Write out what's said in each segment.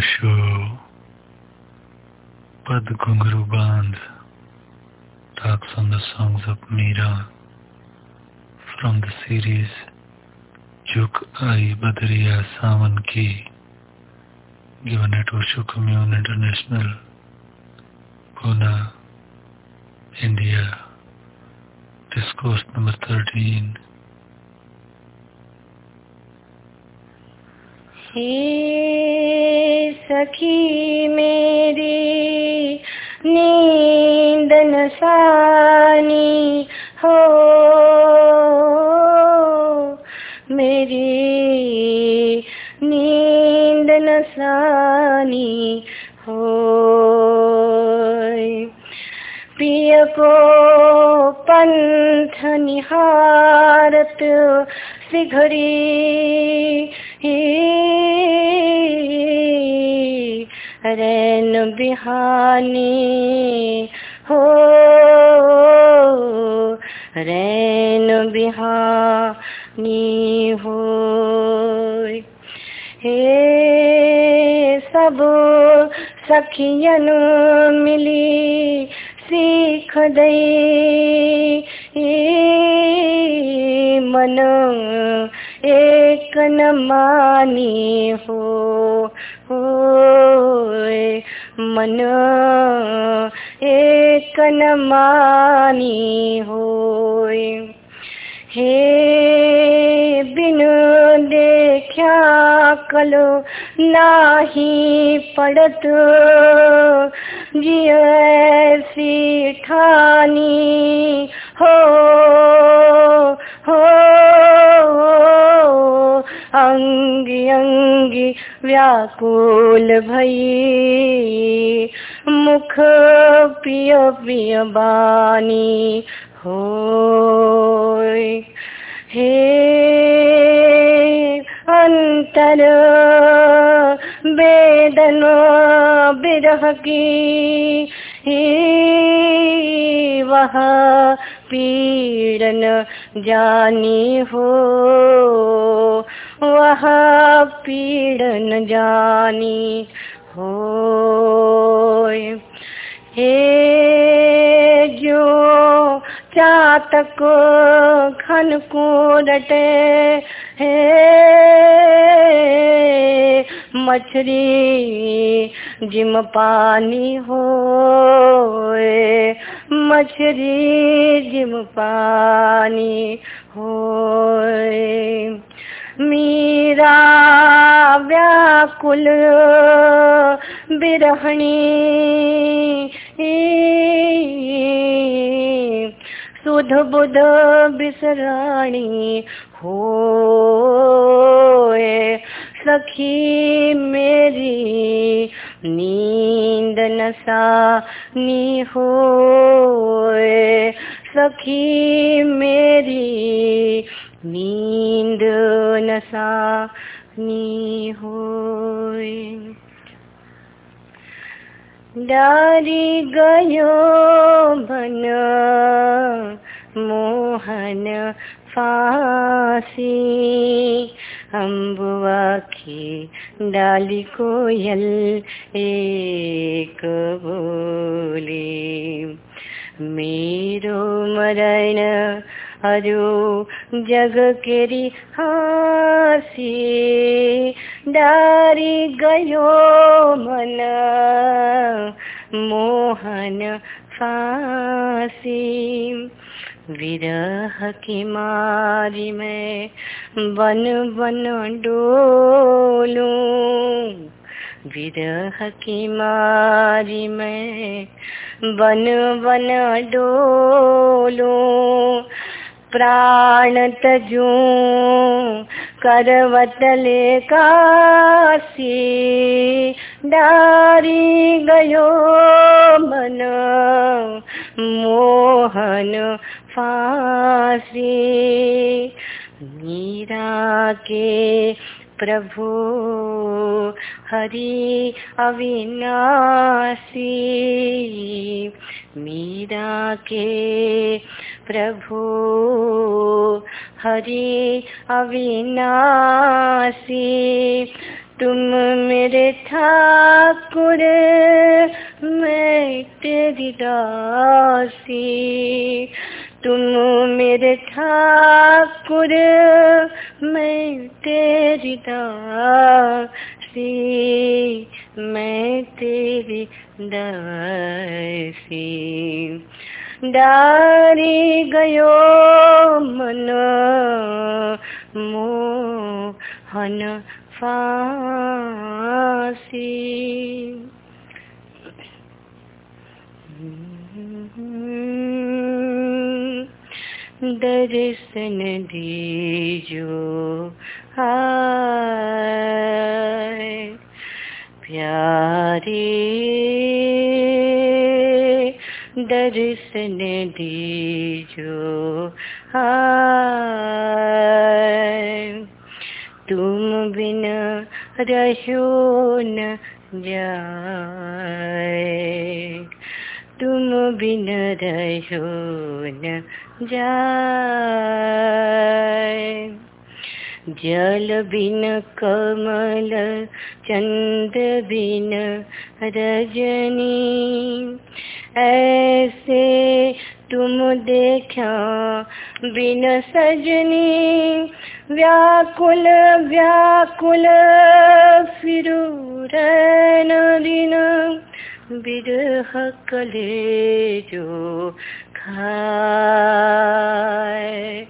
Osho, Pad Gunguru Band talks on the songs of Meera from the series Juk Ai Badriya Sawan Ki given at Osho Commune International, Pune, India. Discourse number 13. हे सखी मेरी नींद नसानी हो। मेरी नींद नसानी हो। पिय को पंथ निहारत सिघड़ी रैन बिहानी हो। रैन बिहानी हो। हे सब सखियन मिली सीख दई मन एक न मानी हो। हो मन एक मानी हो हे बिन देखा कलो नाही पड़त। जियसी ठानी अंगी अंगी, व्याकुल भई। मुख पिय पिय बानी हो हे अंतर वेदन बिरह की वह पीड़न जानी हो वह पीड़न जानी हो हे जो चातक घन को रटे हे मछली जिम पानी हो मछली जिम पानी हो मीरा व्याकुल बिरहणी। सुध बुध बिसराणी। हो सखी मेरी, नींद नसा नी हो सखी मेरी, नींद नसा नी हो डारी गयो बन मोहन फासी अम्बुआ की डाली कोयल एक बोली। मेरो मरण हरो जग केरी हासी। डारी गयो मन मोहन फासी। विरह की मारी में बन बन डोलू। विरह की मारी में बन बन डोलू। प्राण तजू करवतले काशी डारी गयो मन मोहन फासी मीरा के प्रभु, हरि अविनाशी। मीरा के प्रभु, हरि अविनाशी। तुम मेरे ठाकुर, मैं तेरी दासी। तुम मेरे ठाकुर मैं तेरी दासी मैं तेरी दासी। डारी गयो मन मोहन फांसी। दर्शन दीजो हाय। प्यारे दर्शन दीजो हाय। तुम बिन रहो न जाए तुम बिन रहो न जाए। जल बिन कमल, चंद बिन रजनी। ऐसे तुम देखा बिन सजनी। व्याकुल व्याकुल फिरू रैन दिन बिरह कले जो खाए।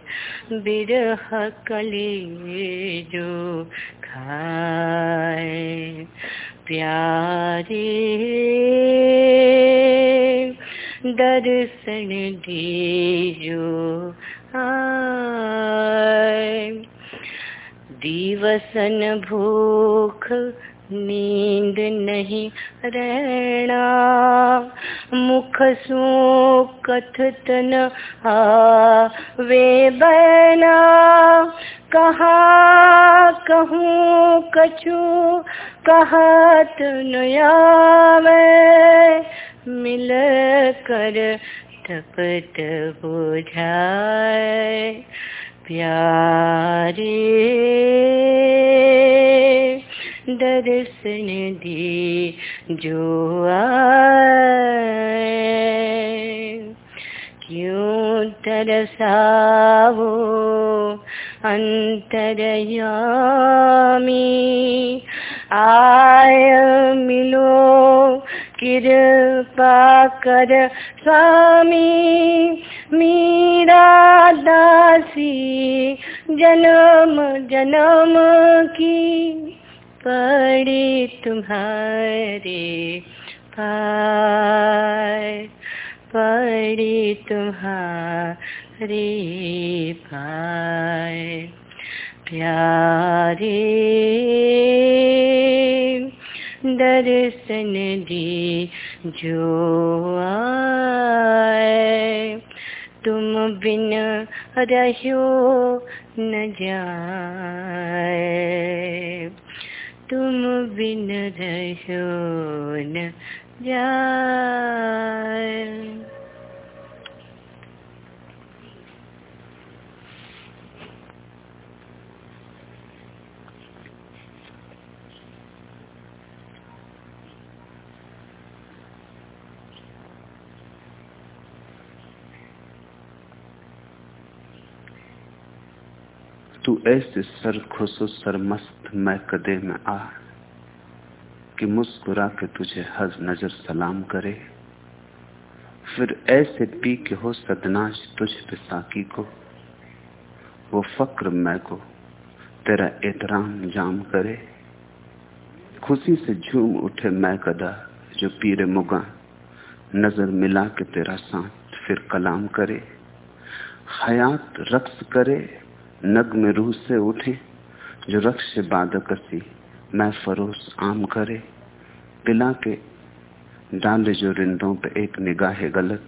बिरह कले जो खाए। प्यारे दर्शन दीजो आए। दिवसन भूख नींद नहीं रहना। मुख सो कथतन वे बना कहा कहूँ कछु, कहत नयावे मिल कर तपत बुझाए प्यारे। दर्शन दी, जो क्यों तरसावो अंतरयामी? आय मिलो कृपा कर स्वामी। मीरा दासी जन्म जन्म की पड़ी तुम्हारे पाए पड़ी तुम्हारे पाए प्यारे दर्शन दी जो आए, तुम बिन रहो न जाए। तुम बिन रहो न जाए। तू ऐसे सर खुशो सर मस्त मैं कदे में आ, कि मुस्कुरा के तुझे हज नज़र सलाम करे। फिर ऐसे पी के हो सदनाश तुझ पे साकी को, वो फक्र मैं को तेरा एहतराम जाम करे। खुशी से झूम उठे मैं कदा जो पीरे मुगा, नज़र मिला के तेरा साथ फिर कलाम करे। हयात रक्स करे नग में रूह से उठे, जो रक्ष बादकसी मैं फरोस आम करे। पिला के डाले जो रिंदों पे एक निगाह गलत,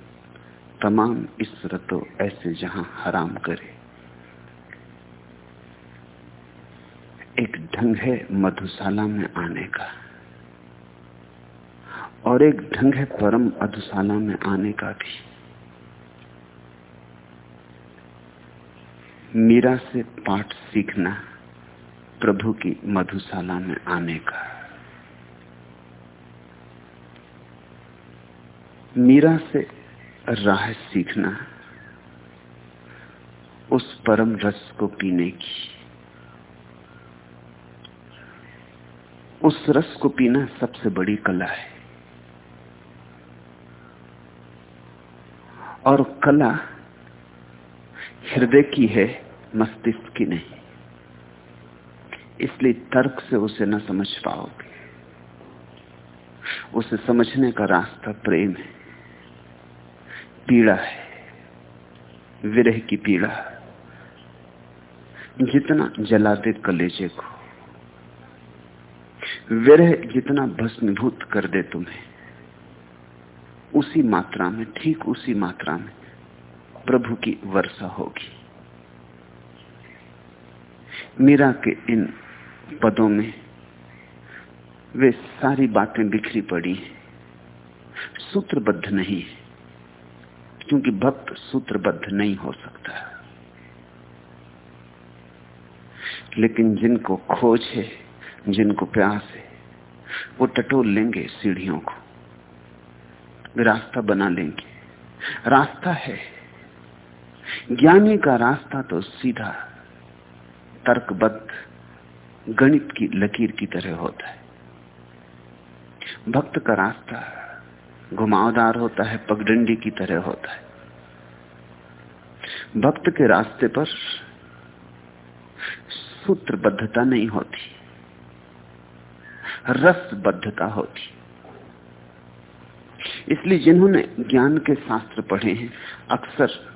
तमाम इसरतो ऐसे जहाँ हराम करे। एक ढंग है मधुशाला में आने का, और एक ढंग है परम मधुशाला में आने का भी। मीरा से पाठ सीखना प्रभु की मधुशाला में आने का। मीरा से राह सीखना, उस परम रस को पीने की। उस रस को पीना सबसे बड़ी कला है। और कला हृदय की है, मस्तिष्क की नहीं। इसलिए तर्क से उसे न समझ पाओगे। उसे समझने का रास्ता प्रेम है। पीड़ा है। विरह की पीड़ा। जितना जला दे कलेजे को, विरह जितना भस्मीभूत कर दे तुम्हें, उसी मात्रा में, ठीक उसी मात्रा में प्रभु की वर्षा होगी। मीरा के इन पदों में वे सारी बातें बिखरी पड़ी सूत्रबद्ध नहीं है, क्योंकि भक्त सूत्रबद्ध नहीं हो सकता। लेकिन जिनको खोज है, जिनको प्यास है, वो टटोल लेंगे सीढ़ियों को। रास्ता बना लेंगे। रास्ता है ज्ञानी का रास्ता तो सीधा तर्कबद्ध गणित की लकीर की तरह होता है। भक्त का रास्ता घुमावदार होता है, पगडंडी की तरह होता है। भक्त के रास्ते पर सूत्रबद्धता नहीं होती, रसबद्धता होती। इसलिए जिन्होंने ज्ञान के शास्त्र पढ़े हैं, अक्सर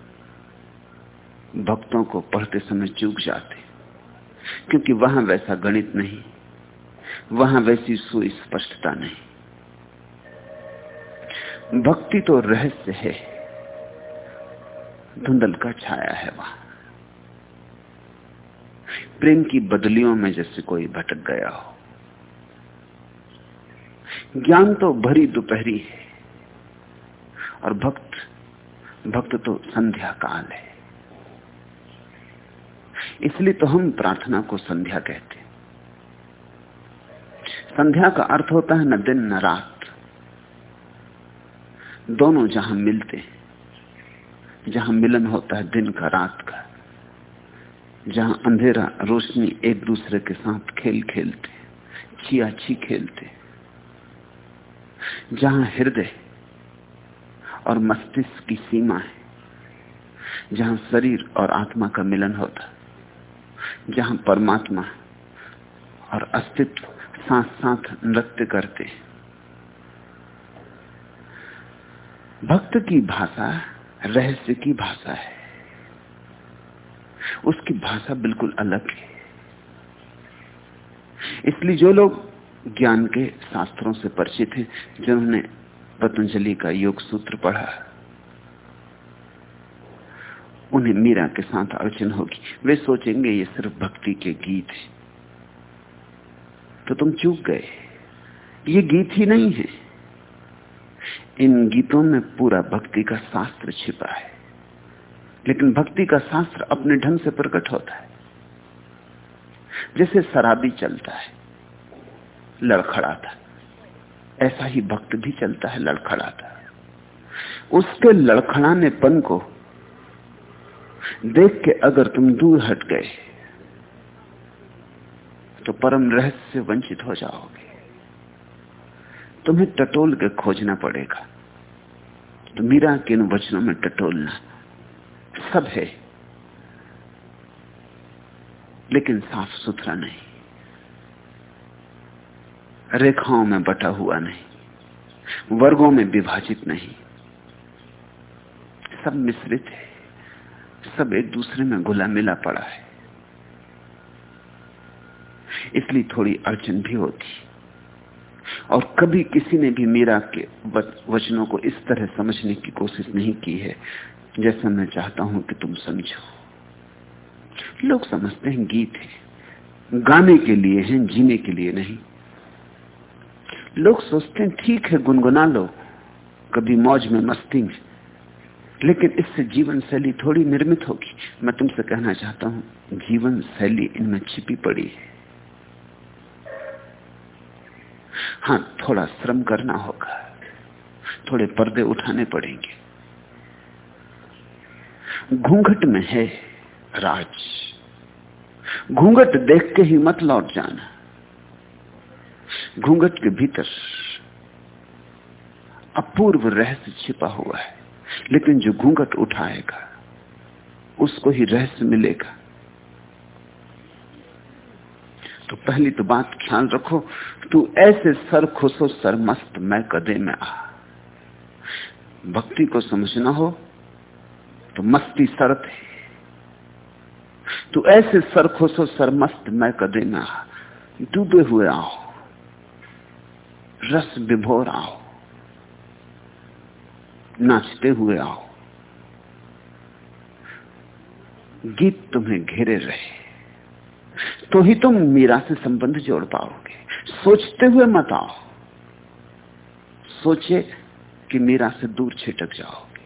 भक्तों को पढ़ते समय चूक जाते। क्योंकि वहाँ वैसा गणित नहीं, वहाँ वैसी सुस्पष्टता नहीं। भक्ति तो रहस्य है, धुंधल का छाया है वहाँ। प्रेम की बदलियों में जैसे कोई भटक गया हो। ज्ञान तो भरी दोपहरी है, और भक्त भक्त तो संध्या काल है। इसलिए तो हम प्रार्थना को संध्या कहते संध्या का अर्थ होता है न दिन न रात। दोनों जहाँ मिलते जहाँ मिलन होता है दिन का, रात का, जहाँ अंधेरा, रोशनी एक दूसरे के साथ खेल खेलते छिया छी खेलते जहाँ हृदय और मस्तिष्क की सीमा है, जहाँ शरीर और आत्मा का मिलन होता जहाँ परमात्मा और अस्तित्व साथ साथ नृत्य करते। भक्त की भाषा रहस्य की भाषा है। उसकी भाषा बिल्कुल अलग है। इसलिए जो लोग ज्ञान के शास्त्रों से परिचित हैं, जिन्होंने पतंजलि का योग सूत्र पढ़ा उन्हें मीरा के साथ अड़चन होगी। वे सोचेंगे, ये सिर्फ़ भक्ति के गीत है। तो तुम चूक गए। ये गीत ही नहीं है। इन गीतों में पूरा भक्ति का शास्त्र छिपा है। लेकिन भक्ति का शास्त्र अपने ढंग से प्रकट होता है। जैसे शराबी चलता है, लड़खड़ाता ऐसा ही भक्त भी चलता है, लड़खड़ाता उसके लड़खड़ानेपन को देख के अगर तुम दूर हट गए तो परम रहस्य से वंचित हो जाओगे। तुम्हें टटोल के खोजना पड़ेगा। तो मीरा के इन वचनों में टटोलना सब है। लेकिन साफ़ सुथरा नहीं। रेखाओं में बटा हुआ नहीं। वर्गों में विभाजित नहीं। सब मिश्रित है। सब एक दूसरे में घुला मिला पड़ा है। इसलिए थोड़ी अड़चन भी होती। और कभी किसी ने भी मीरा के वचनों को इस तरह समझने की कोशिश नहीं की है, जैसा मैं चाहता हूँ कि तुम समझो। लोग समझते हैं गीत है। गाने के लिए हैं, जीने के लिए नहीं। लोग सोचते हैं, ठीक है, गुनगुना लो। कभी मौज में मस्ती में। लेकिन इससे जीवन शैली थोड़ी निर्मित होगी। मैं तुमसे कहना चाहता हूँ, जीवन शैली इनमें छिपी पड़ी है। हाँ थोड़ा श्रम करना होगा। थोड़े पर्दे उठाने पड़ेंगे। घूंघट में है राज। घूंघट देख के ही मत लौट जाना। घूंघट के भीतर अपूर्व रहस्य छिपा हुआ है। लेकिन जो घूंघट उठाएगा, उसको ही रहस्य मिलेगा। तो पहली तो बात ख्याल रखो, तू ऐसे सर खुशो सर मस्त मैं कदे में आ। भक्ति को समझना हो तो मस्ती शरत है। तू ऐसे सर खुशो सर मस्त मैं कदे में आ। डूबे हुए आओ, रस विभोर आओ। नाचते हुए आओ। गीत तुम्हें घेरे रहे। तो ही तुम मीरा से संबंध जोड़ पाओगे। सोचते हुए मत आओ। सोचे कि मीरा से दूर छिटक जाओगे।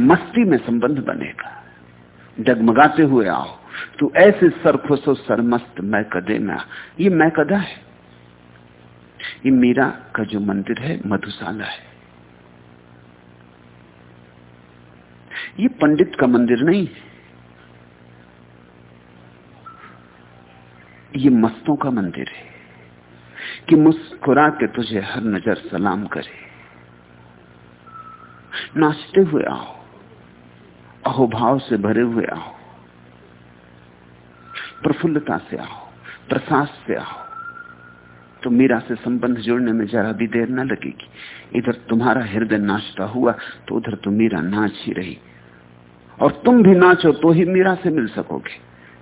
मस्ती में संबंध बनेगा। डगमगाते हुए आओ। तू ऐसे सर खुशो सरमस्त मैं कदे में ये मैं कदा है। ये मीरा का जो मंदिर है, मधुशाला है। ये पंडित का मंदिर नहीं है। ये मस्तों का मंदिर है कि मुस्कुरा के तुझे हर नज़र सलाम करे। नाचते हुए आओ, अहोभाव से भरे हुए आओ, प्रफुल्लता से आओ, प्रसाद से आओ। तो मीरा से संबंध जोड़ने में जरा भी देर न लगेगी। इधर तुम्हारा हृदय नाचता हुआ तो उधर तो मीरा नाच ही रही। और तुम भी नाचो तो ही मीरा से मिल सकोगे।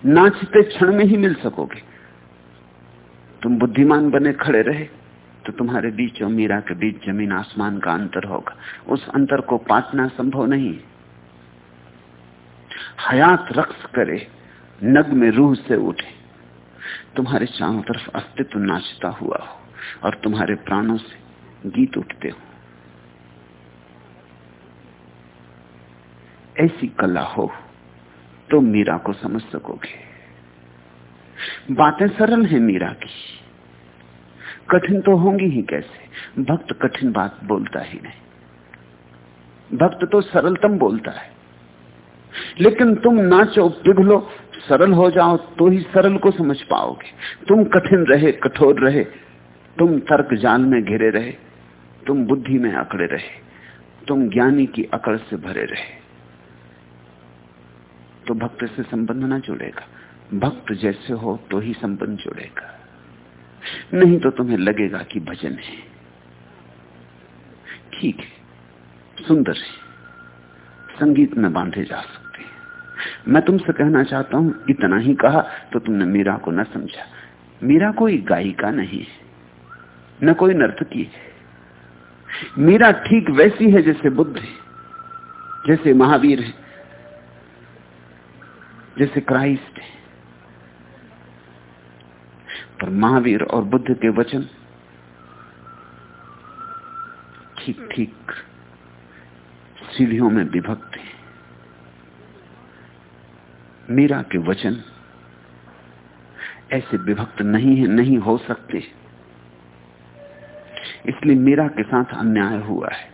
नाचते क्षण में ही मिल सकोगे। तुम बुद्धिमान बने खड़े रहे तो तुम्हारे बीच और मीरा के बीच ज़मीन आसमान का अंतर होगा। उस अंतर को पाटना संभव नहीं हयात रक्स करे, नग में रूह से उठे। तुम्हारे चारों तरफ़ अस्तित्व नाचता हुआ हो और तुम्हारे प्राणों से गीत उठते हो। ऐसी कला हो तो मीरा को समझ सकोगे। बातें सरल हैं मीरा की। कठिन तो होंगी ही कैसे? भक्त कठिन बात बोलता ही नहीं। भक्त तो सरलतम बोलता है। लेकिन तुम नाचो, पिघलो, सरल हो जाओ तो ही सरल को समझ पाओगे। तुम कठिन रहे, कठोर रहे, तुम तर्क जाल में घिरे रहे, तुम बुद्धि में अकड़े रहे, तुम ज्ञानी की अकड़ से भरे रहे। तो भक्त से संबंध ना जुड़ेगा। भक्त जैसे हो तो ही संबंध जुड़ेगा। नहीं तो तुम्हें लगेगा कि भजन है। ठीक है, सुंदर है। संगीत में बांधे जा सकते हैं। मैं तुमसे कहना चाहता हूँ, इतना ही कहा तो तुमने मीरा को न समझा। मीरा कोई गायिका नहीं है, न कोई नर्तकी है। मीरा ठीक वैसी है जैसे बुद्ध है, जैसे महावीर है। जैसे क्राइस्ट है। पर महावीर और बुद्ध के वचन ठीक ठीक सीढ़ियों में विभक्त है। मीरा के वचन ऐसे विभक्त नहीं है, नहीं हो सकते। इसलिए मीरा के साथ अन्याय हुआ है।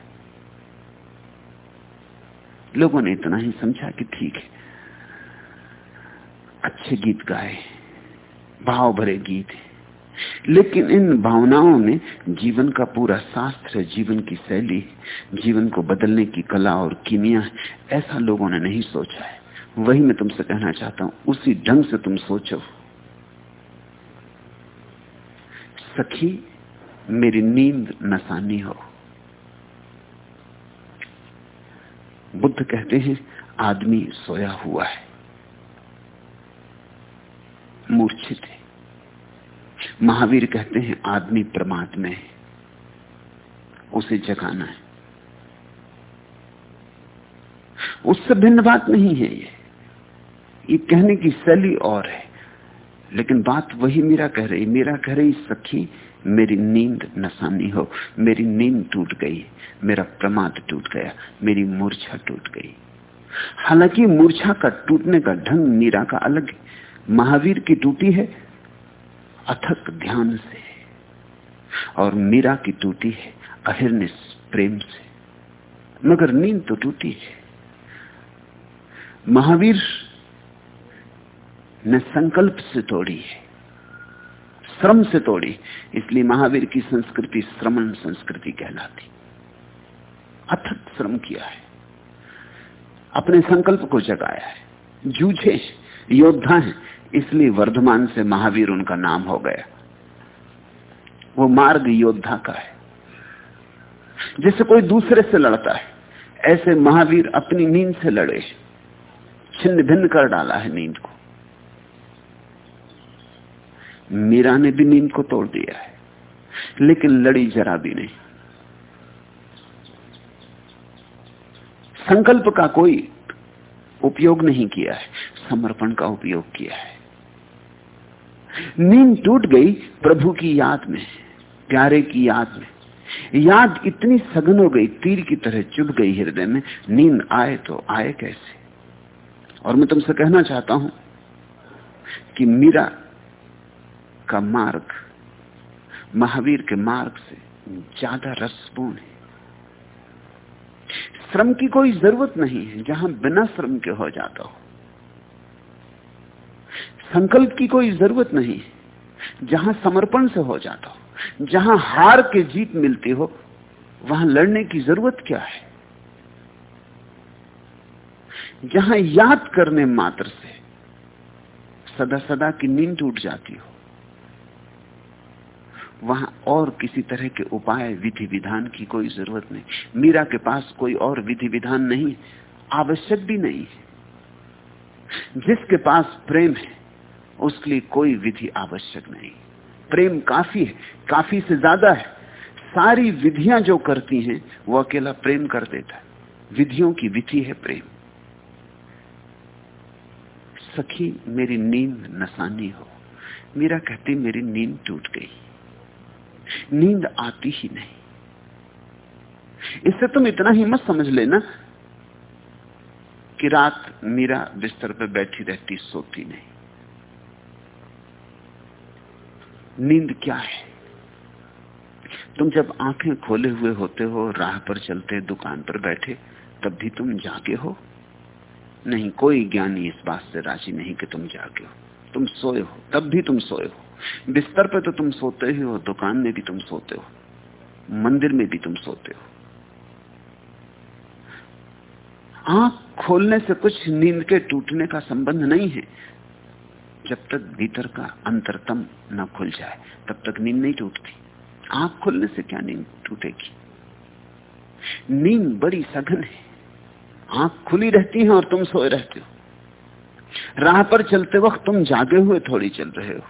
लोगों ने इतना ही समझा कि ठीक है। अच्छे गीत गाए, भाव भरे गीत। है लेकिन इन भावनाओं में जीवन का पूरा शास्त्र, जीवन की शैली, जीवन को बदलने की कला और कीमिया, ऐसा लोगों ने नहीं सोचा है। वही मैं तुमसे कहना चाहता हूँ, उसी ढंग से तुम सोचो। सखी, मेरी नींद नसानी हो। बुद्ध कहते हैं, आदमी सोया हुआ है। मूर्छित है। महावीर कहते हैं, आदमी परमात्मा है। उसे जगाना है। उससे भिन्न बात नहीं है ये। ये कहने की शैली और है। लेकिन बात वही मेरा कह रही मेरा कह रही, सखी, मेरी नींद नसानी हो, मेरी नींद टूट गई, मेरा प्रमाद टूट गया, मेरी मूर्छा टूट गई। हालाँकि मूर्छा का टूटने का ढंग मीरा का अलग है। महावीर की टूटी है, अथक ध्यान से, और मीरा की टूटी है अहिर्निश प्रेम से। मगर नींद तो टूटी है। महावीर ने संकल्प से तोड़ी है, श्रम से तोड़ी, इसलिए महावीर की संस्कृति श्रमण संस्कृति कहलाती। अथक श्रम किया है, अपने संकल्प को जगाया है। जूझे योद्धा है इसलिए वर्धमान से महावीर उनका नाम हो गया। वो मार्ग योद्धा का है। जैसे कोई दूसरे से लड़ता है, ऐसे महावीर अपनी नींद से लड़े। छिन्न भिन्न कर डाला है नींद को। मीरा ने भी नींद को तोड़ दिया है, लेकिन लड़ी जरा भी नहीं। संकल्प का कोई उपयोग नहीं किया है, समर्पण का उपयोग किया है। नींद टूट गई प्रभु की याद में, प्यारे की याद में। याद इतनी सघन हो गई, तीर की तरह चुभ गई हृदय में, नींद आए तो आए कैसे? और मैं तुमसे कहना चाहता हूँ कि मीरा का मार्ग, महावीर के मार्ग से ज़्यादा रसपूर्ण है। श्रम की कोई ज़रूरत नहीं है, जहाँ बिना श्रम के हो जाता हो। संकल्प की कोई ज़रूरत नहीं। जहाँ समर्पण से हो जाता हो, जहाँ हार के जीत मिलती हो, वहाँ लड़ने की ज़रूरत क्या है? जहाँ याद करने मात्र से सदा सदा की नींद टूट जाती हो, वहाँ और किसी तरह के उपाय विधि विधान की कोई ज़रूरत नहीं। मीरा के पास कोई और विधि विधान नहीं, आवश्यक भी नहीं है। जिसके पास प्रेम है उसके लिए कोई विधि आवश्यक नहीं। प्रेम काफ़ी है, काफ़ी से ज़्यादा है। सारी विधियाँ जो करती हैं, वो अकेला प्रेम कर देता है। विधियों की विधि है प्रेम। सखी, मेरी नींद नसानी हो। मीरा कहती, मेरी नींद टूट गई। नींद आती ही नहीं। इससे तुम इतना ही मत समझ लेना कि रात मीरा बिस्तर पर बैठी रहती, सोती नहीं। नींद क्या है? तुम जब आँखें खोले हुए होते हो, राह पर चलते, दुकान पर बैठे, तब भी तुम जागे हो? नहीं, कोई ज्ञानी इस बात से राज़ी नहीं कि तुम जागे हो। तुम सोए हो, तब भी तुम सोए हो। बिस्तर पे तो तुम सोते ही हो, दुकान में भी तुम सोते हो। मंदिर में भी तुम सोते हो। आँख खोलने से कुछ नींद के टूटने का संबंध नहीं है। जब तक भीतर का अंतरतम न खुल जाए, तब तक नींद नहीं टूटती। आँख खुलने से क्या नींद टूटेगी? नींद बड़ी सघन है। आँख खुली रहती है और तुम सोए रहते हो। राह पर चलते वक्त तुम जागे हुए थोड़ी चल रहे हो।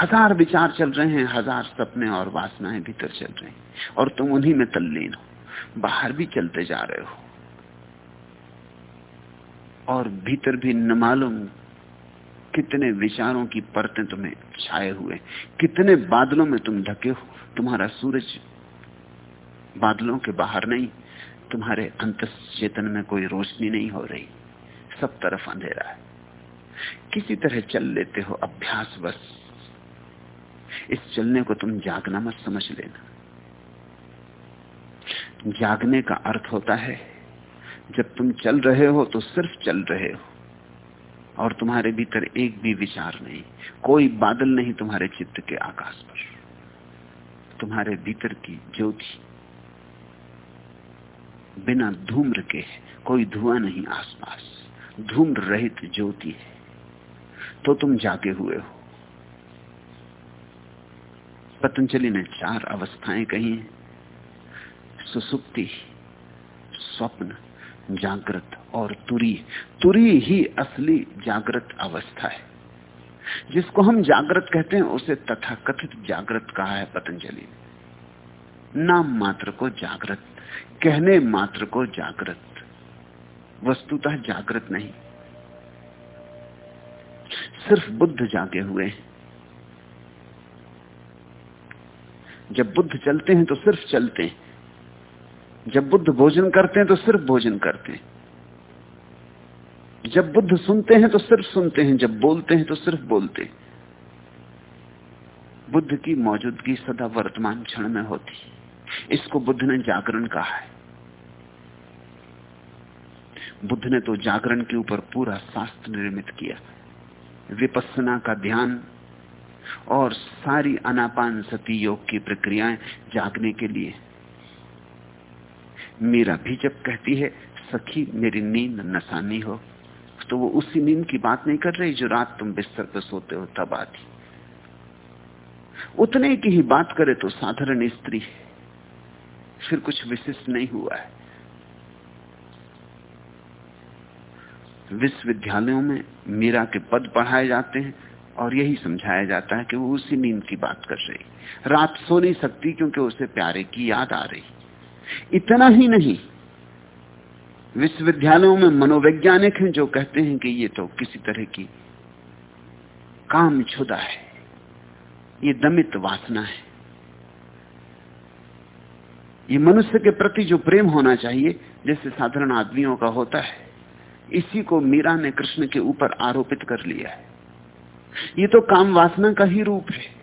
हज़ार विचार चल रहे हैं, हज़ार सपने और वासनाएँ भीतर चल रही और तुम उन्हीं में तल्लीन हो। बाहर भी चलते जा रहे हो। और भीतर भी न मालूम कितने विचारों की परतें तुम्हें छाए हुए कितने बादलों में तुम ढके हो। तुम्हारा सूरज बादलों के बाहर नहीं, तुम्हारे अंत चेतन में कोई रोशनी नहीं हो रही। सब तरफ़ अंधेरा है। किसी तरह चल लेते हो अभ्यास बस। इस चलने को तुम जागना मत, समझ लेना। जागने का अर्थ होता है, जब तुम चल रहे हो तो सिर्फ़ चल रहे हो। और तुम्हारे भीतर एक भी विचार नहीं, कोई बादल नहीं तुम्हारे चित्त के आकाश पर। तुम्हारे भीतर की ज्योति बिना धूम्र के कोई धुआँ नहीं आसपास, धूम्र रहित ज्योति है। तो तुम जागे हुए हो। पतंजलि ने चार अवस्थाएँ कही सुसुप्ति, स्वप्न जागृत और तुरी तुरी ही असली जागृत अवस्था है। जिसको हम जागृत कहते हैं, उसे तथा कथित जागृत कहा है पतंजलि ने। नाम मात्र को जागृत, कहने मात्र को जागृत, वस्तुतः जागृत नहीं। सिर्फ़ बुद्ध जागे हुए हैं। जब बुद्ध चलते हैं तो सिर्फ़ चलते हैं। जब बुद्ध भोजन करते हैं तो सिर्फ़ भोजन करते हैं। जब बुद्ध सुनते हैं तो सिर्फ़ सुनते हैं, जब बोलते हैं तो सिर्फ़ बोलते हैं। बुद्ध की मौजूदगी सदा वर्तमान क्षण में होती इसको बुद्ध ने जागरण कहा है। बुद्ध ने तो जागरण के ऊपर पूरा शास्त्र निर्मित किया। विपස්සना का ध्यान और सारी अनापान सती योग की प्रक्रियाएँ जागने के लिए मीरा भी जब कहती है, सखी, मेरी नींद नसानी हो तो वो उसी नींद की बात नहीं कर रही जो रात तुम बिस्तर पर सोते हो, तब आती। उतने की ही बात करे तो साधारण स्त्री फिर कुछ विशिष्ट नहीं हुआ है। विश्वविद्यालयों में मीरा के पद पढ़ाए जाते हैं और यही समझाया जाता है कि वो उसी नींद की बात कर रही। रात सो नहीं सकती क्योंकि उसे प्यारे की याद आ रही। इतना ही नहीं। विश्वविद्यालयों में मनोवैज्ञानिक हैं जो कहते हैं कि ये तो किसी तरह की काम छुदा है। ये दमित वासना है। ये मनुष्य के प्रति जो प्रेम होना चाहिए, जैसे साधारण आदमियों का होता है, इसी को मीरा ने कृष्ण के ऊपर आरोपित कर लिया है। ये तो काम वासना का ही रूप है।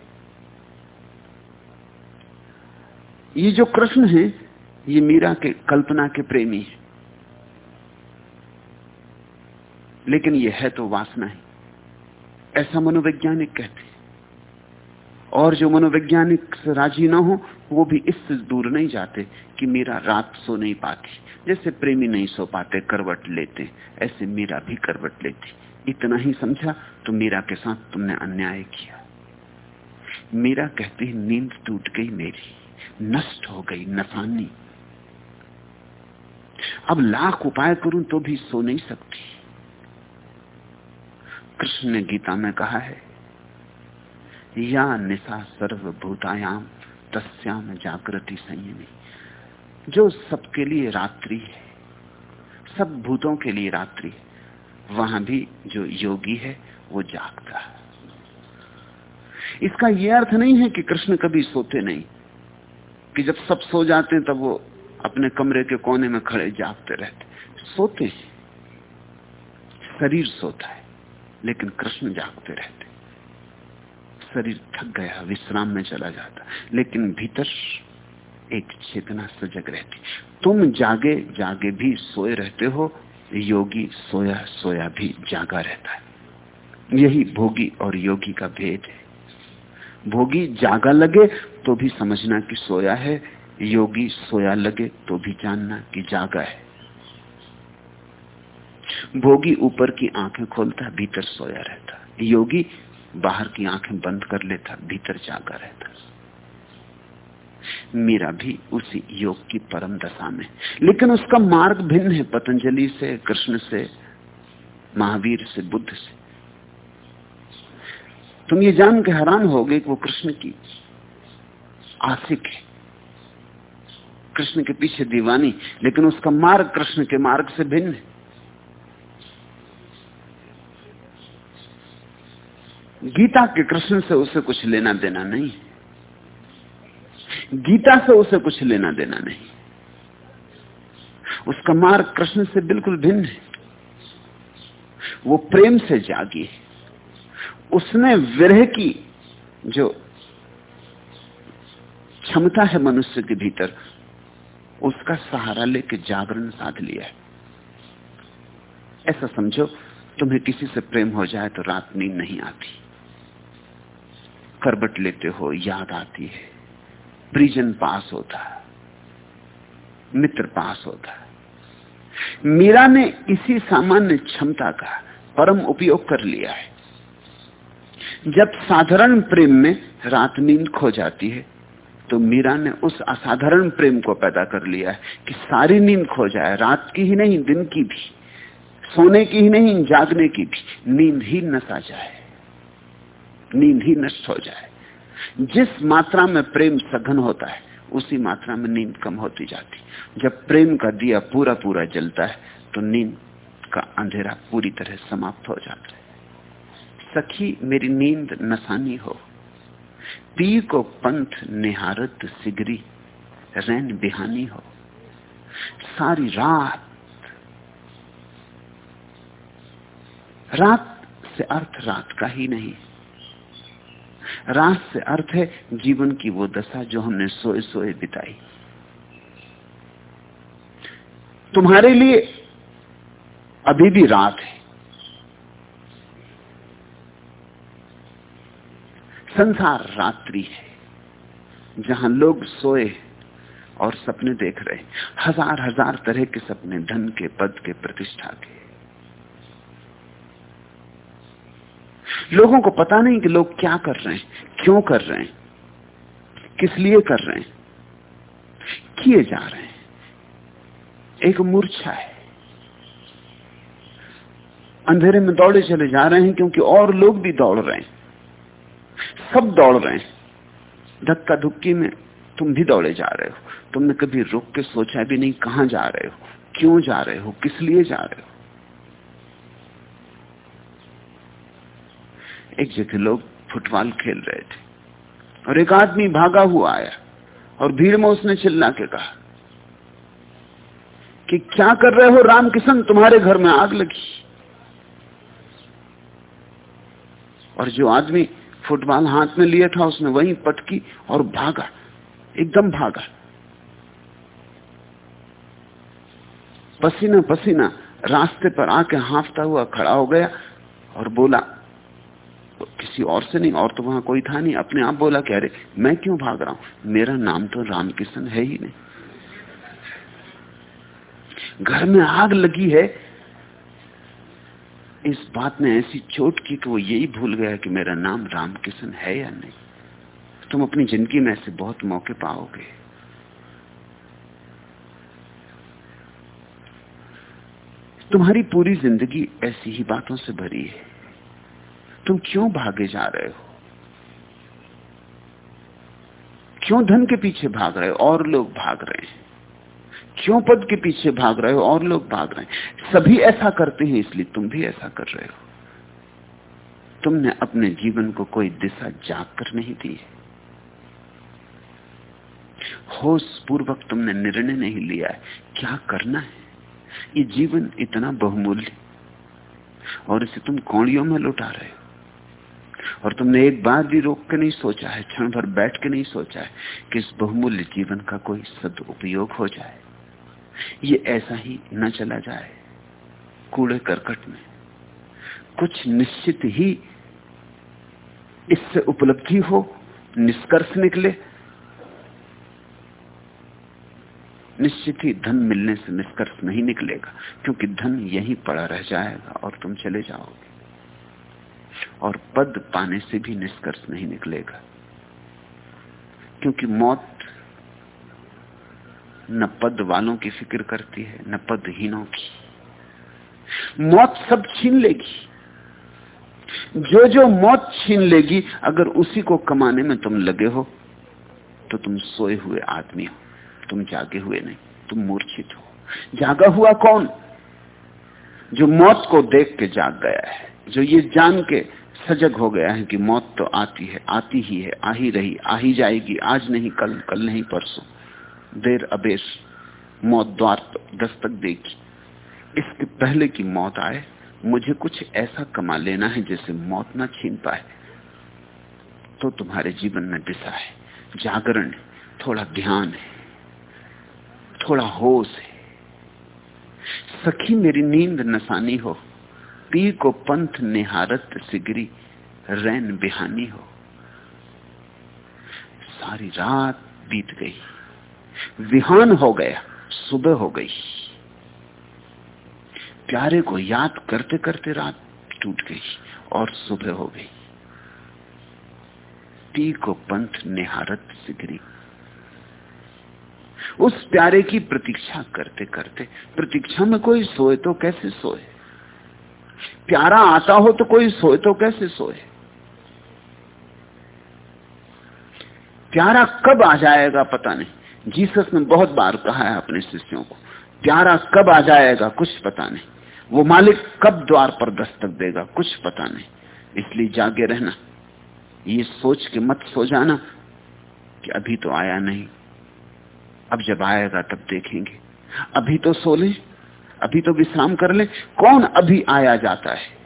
ये जो कृष्ण है ये मीरा के, कल्पना के प्रेमी है। लेकिन ये है तो वासना ही। ऐसा मनोवैज्ञानिक कहते हैं। और जो मनोवैज्ञानिक से राज़ी ना हो, वो भी इससे दूर नहीं जाते कि मीरा रात सो नहीं पाती। जैसे प्रेमी नहीं सो पाते, करवट लेते ऐसे मीरा भी करवट लेती इतना ही समझा तो मीरा के साथ तुमने अन्याय किया। मीरा कहती नींद टूट गई मेरी। नष्ट हो गई नसानी अब लाख उपाय करूँ तो भी सो नहीं सकती। कृष्ण ने गीता में कहा है, या निशा सर्वभूतायाम तस्याम जागृति संयमी। जो सबके लिए रात्रि है, सब भूतों के लिए रात्रि है, वहाँ भी जो योगी है, वो जागता है। इसका यह अर्थ नहीं है कि कृष्ण कभी सोते नहीं, कि जब सब सो जाते हैं तब वो अपने कमरे के कोने में खड़े जागते रहते। सोते शरीर सोता है, लेकिन कृष्ण जागते रहते। शरीर थक गया, विश्राम में चला जाता। लेकिन भीतर एक चेतना सजग रहती। तुम जागे जागे भी सोए रहते हो, योगी सोया सोया भी जागा रहता है। यही भोगी और योगी का भेद है। भोगी जागा लगे तो भी समझना कि सोया है योगी सोया लगे तो भी जानना कि जागा है। भोगी ऊपर की आँखें खोलता, भीतर सोया रहता। योगी बाहर की आँखें बंद कर लेता, भीतर जागा रहता। मीरा भी उसी योग की परम दशा में। लेकिन उसका मार्ग भिन्न है, पतंजलि से, कृष्ण से, महावीर से, बुद्ध से। तुम ये जान के हैरान हो गए कि वो कृष्ण की आशिक है। कृष्ण के पीछे दीवानी, लेकिन उसका मार्ग कृष्ण के मार्ग से भिन्न है। गीता के कृष्ण से उसे कुछ लेना देना नहीं। गीता से उसे कुछ लेना देना नहीं। उसका मार्ग कृष्ण से बिल्कुल भिन्न है। वो प्रेम से जागी उसने विरह की जो क्षमता है मनुष्य के भीतर उसका सहारा लेके जागरण साध लिया है। ऐसा समझो, तुम्हें किसी से प्रेम हो जाए तो रात नींद नहीं आती। करबट लेते हो, याद आती है। प्रिजन पास होता मित्र पास होता मीरा ने इसी सामान्य क्षमता का परम उपयोग कर लिया है। जब साधारण प्रेम में रात नींद खो जाती है तो मीरा ने उस असाधारण प्रेम को पैदा कर लिया है कि सारी नींद खो जाए, रात की ही नहीं, दिन की भी, सोने की ही नहीं, जागने की भी, नींद ही नसा जाए नींद ही नष्ट हो जाए। जिस मात्रा में प्रेम सघन होता है, उसी मात्रा में नींद कम होती जाती। जब प्रेम का दिया पूरा पूरा जलता है तो नींद का अंधेरा पूरी तरह समाप्त हो जाता है। सखी, मेरी नींद नसानी हो। पी को पंथ निहारत सिगरी, रैन बिहानी हो। सारी रात रात से अर्थ रात का ही नहीं। रात से अर्थ है जीवन की वो दशा जो हमने सोए सोए बिताई। तुम्हारे लिए अभी भी रात है। संसार रात्रि है, जहाँ लोग सोए और सपने देख रहे हज़ार हज़ार तरह के सपने धन के, पद के, प्रतिष्ठा के। लोगों को पता नहीं कि लोग क्या कर रहे हैं, क्यों कर रहे हैं, किस लिए कर रहे हैं, किए जा रहे हैं। एक मूर्छा है। अंधेरे में दौड़े चले जा रहे हैं क्योंकि और लोग भी दौड़ रहे हैं। सब दौड़ रहे हैं। धक्का धुक्की में तुम भी दौड़े जा रहे हो। तुमने कभी रुक के सोचा भी नहीं कहाँ जा रहे हो, क्यों जा रहे हो, किस लिए जा रहे हो? एक जगह लोग फुटबॉल खेल रहे थे और एक आदमी भागा हुआ आया और भीड़ में उसने चिल्ला के कहा कि क्या कर रहे हो? रामकिशन तुम्हारे घर में आग लगी। और जो आदमी फुटबॉल हाथ में लिया था, उसने वहीं पटकी और भागा। एकदम भागा। पसीना पसीना रास्ते पर आके हाफता हुआ खड़ा हो गया और बोला, किसी और से नहीं, और तो वहाँ कोई था नहीं। अपने आप बोला कह रहे मैं क्यों भाग रहा हूँ? मेरा नाम तो रामकिशन है ही नहीं। घर में आग लगी है इस बात ने ऐसी चोट की कि वो यही भूल गया कि मेरा नाम रामकिशन है या नहीं। तुम अपनी ज़िंदगी में ऐसे बहुत मौके पाओगे। तुम्हारी पूरी ज़िंदगी ऐसी ही बातों से भरी है। तुम क्यों भागे जा रहे हो? क्यों धन के पीछे भाग रहे हो? और लोग भाग रहे हैं। क्यों पद के पीछे भाग रहे हो और लोग भाग रहे हैं। सभी ऐसा करते हैं, इसलिए तुम भी ऐसा कर रहे हो। तुमने अपने जीवन को कोई दिशा जाग कर नहीं दी। है होश पूर्वक तुमने निर्णय नहीं लिया है। क्या करना है? ये जीवन इतना बहुमूल्य और इसे तुम कौड़ियों में लुटा रहे हो। और तुमने एक बार भी रोक के नहीं सोचा है, क्षण भर बैठ के नहीं सोचा है कि इस बहुमूल्य जीवन का कोई सदुपयोग हो जाए। ये ऐसा ही न चला जाए कूड़े करकट में। कुछ निश्चित ही इससे उपलब्धि हो, निष्कर्ष निकले। निश्चित ही धन मिलने से निष्कर्ष नहीं निकलेगा, क्योंकि धन यहीं पड़ा रह जाएगा और तुम चले जाओगे। और पद पाने से भी निष्कर्ष नहीं निकलेगा, क्योंकि मौत न पद वालों की फ़िक्र करती है, न पदहीनों की। मौत सब छीन लेगी। जो जो मौत छीन लेगी, अगर उसी को कमाने में तुम लगे हो तो तुम सोए हुए आदमी हो, तुम जागे हुए नहीं, तुम मूर्छित हो। जागा हुआ कौन? जो मौत को देख के जाग गया है, जो ये जान के सजग हो गया है कि मौत तो आती है, आती ही है, आ ही रही, आ ही जाएगी, आज नहीं, कल कल नहीं, परसों। देर अबेश मौत द्वार दस्तक देगी। इसके पहले की मौत आए, मुझे कुछ ऐसा कमा लेना है जिसे मौत ना छीन पाए। तो तुम्हारे जीवन में दिशा है, जागरण थोड़ा ध्यान है, थोड़ा होश है। सखी, मेरी नींद नसानी हो पी को पंथ निहारत सिगरी, रैन बिहानी हो। सारी रात बीत गई। विहान हो गया, सुबह हो गई। प्यारे को याद करते करते रात टूट गई और सुबह हो गई। पी को पंथ निहारत सिगरी। उस प्यारे की प्रतीक्षा करते करते, प्रतीक्षा में कोई सोए तो कैसे सोए? प्यारा आता हो तो कोई सोए तो कैसे सोए? प्यारा कब आ जाएगा पता नहीं। जीसस ने बहुत बार कहा है अपने शिष्यों को, प्यारा कब आ जाएगा कुछ पता नहीं। वो मालिक कब द्वार पर दस्तक देगा कुछ पता नहीं। इसलिए जागे रहना। ये सोच के मत सो जाना कि अभी तो आया नहीं। अब जब आएगा तब देखेंगे। अभी तो सो ले, अभी तो विश्राम कर ले। कौन अभी आया जाता है?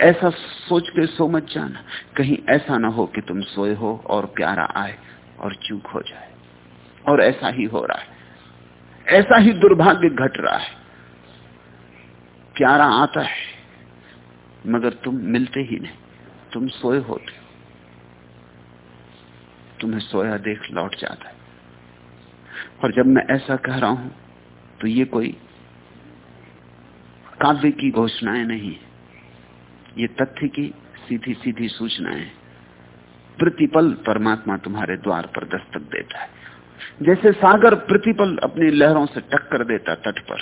ऐसा सोच के सो मत जाना। कहीं ऐसा ना हो कि तुम सोए हो और प्यारा आए और चूक हो जाए। और ऐसा ही हो रहा है। ऐसा ही दुर्भाग्य घट रहा है। प्यारा आता है, मगर तुम मिलते ही नहीं। तुम सोए होते हो। तुम्हें सोया देख लौट जाता है। और जब मैं ऐसा कह रहा हूँ तो ये कोई काव्य की घोषणाएँ नहीं ये तथ्य की सीधी सीधी सूचनाएँ प्रतिपल परमात्मा तुम्हारे द्वार पर दस्तक देता है। जैसे सागर प्रतिपल अपनी लहरों से टक्कर देता तट पर,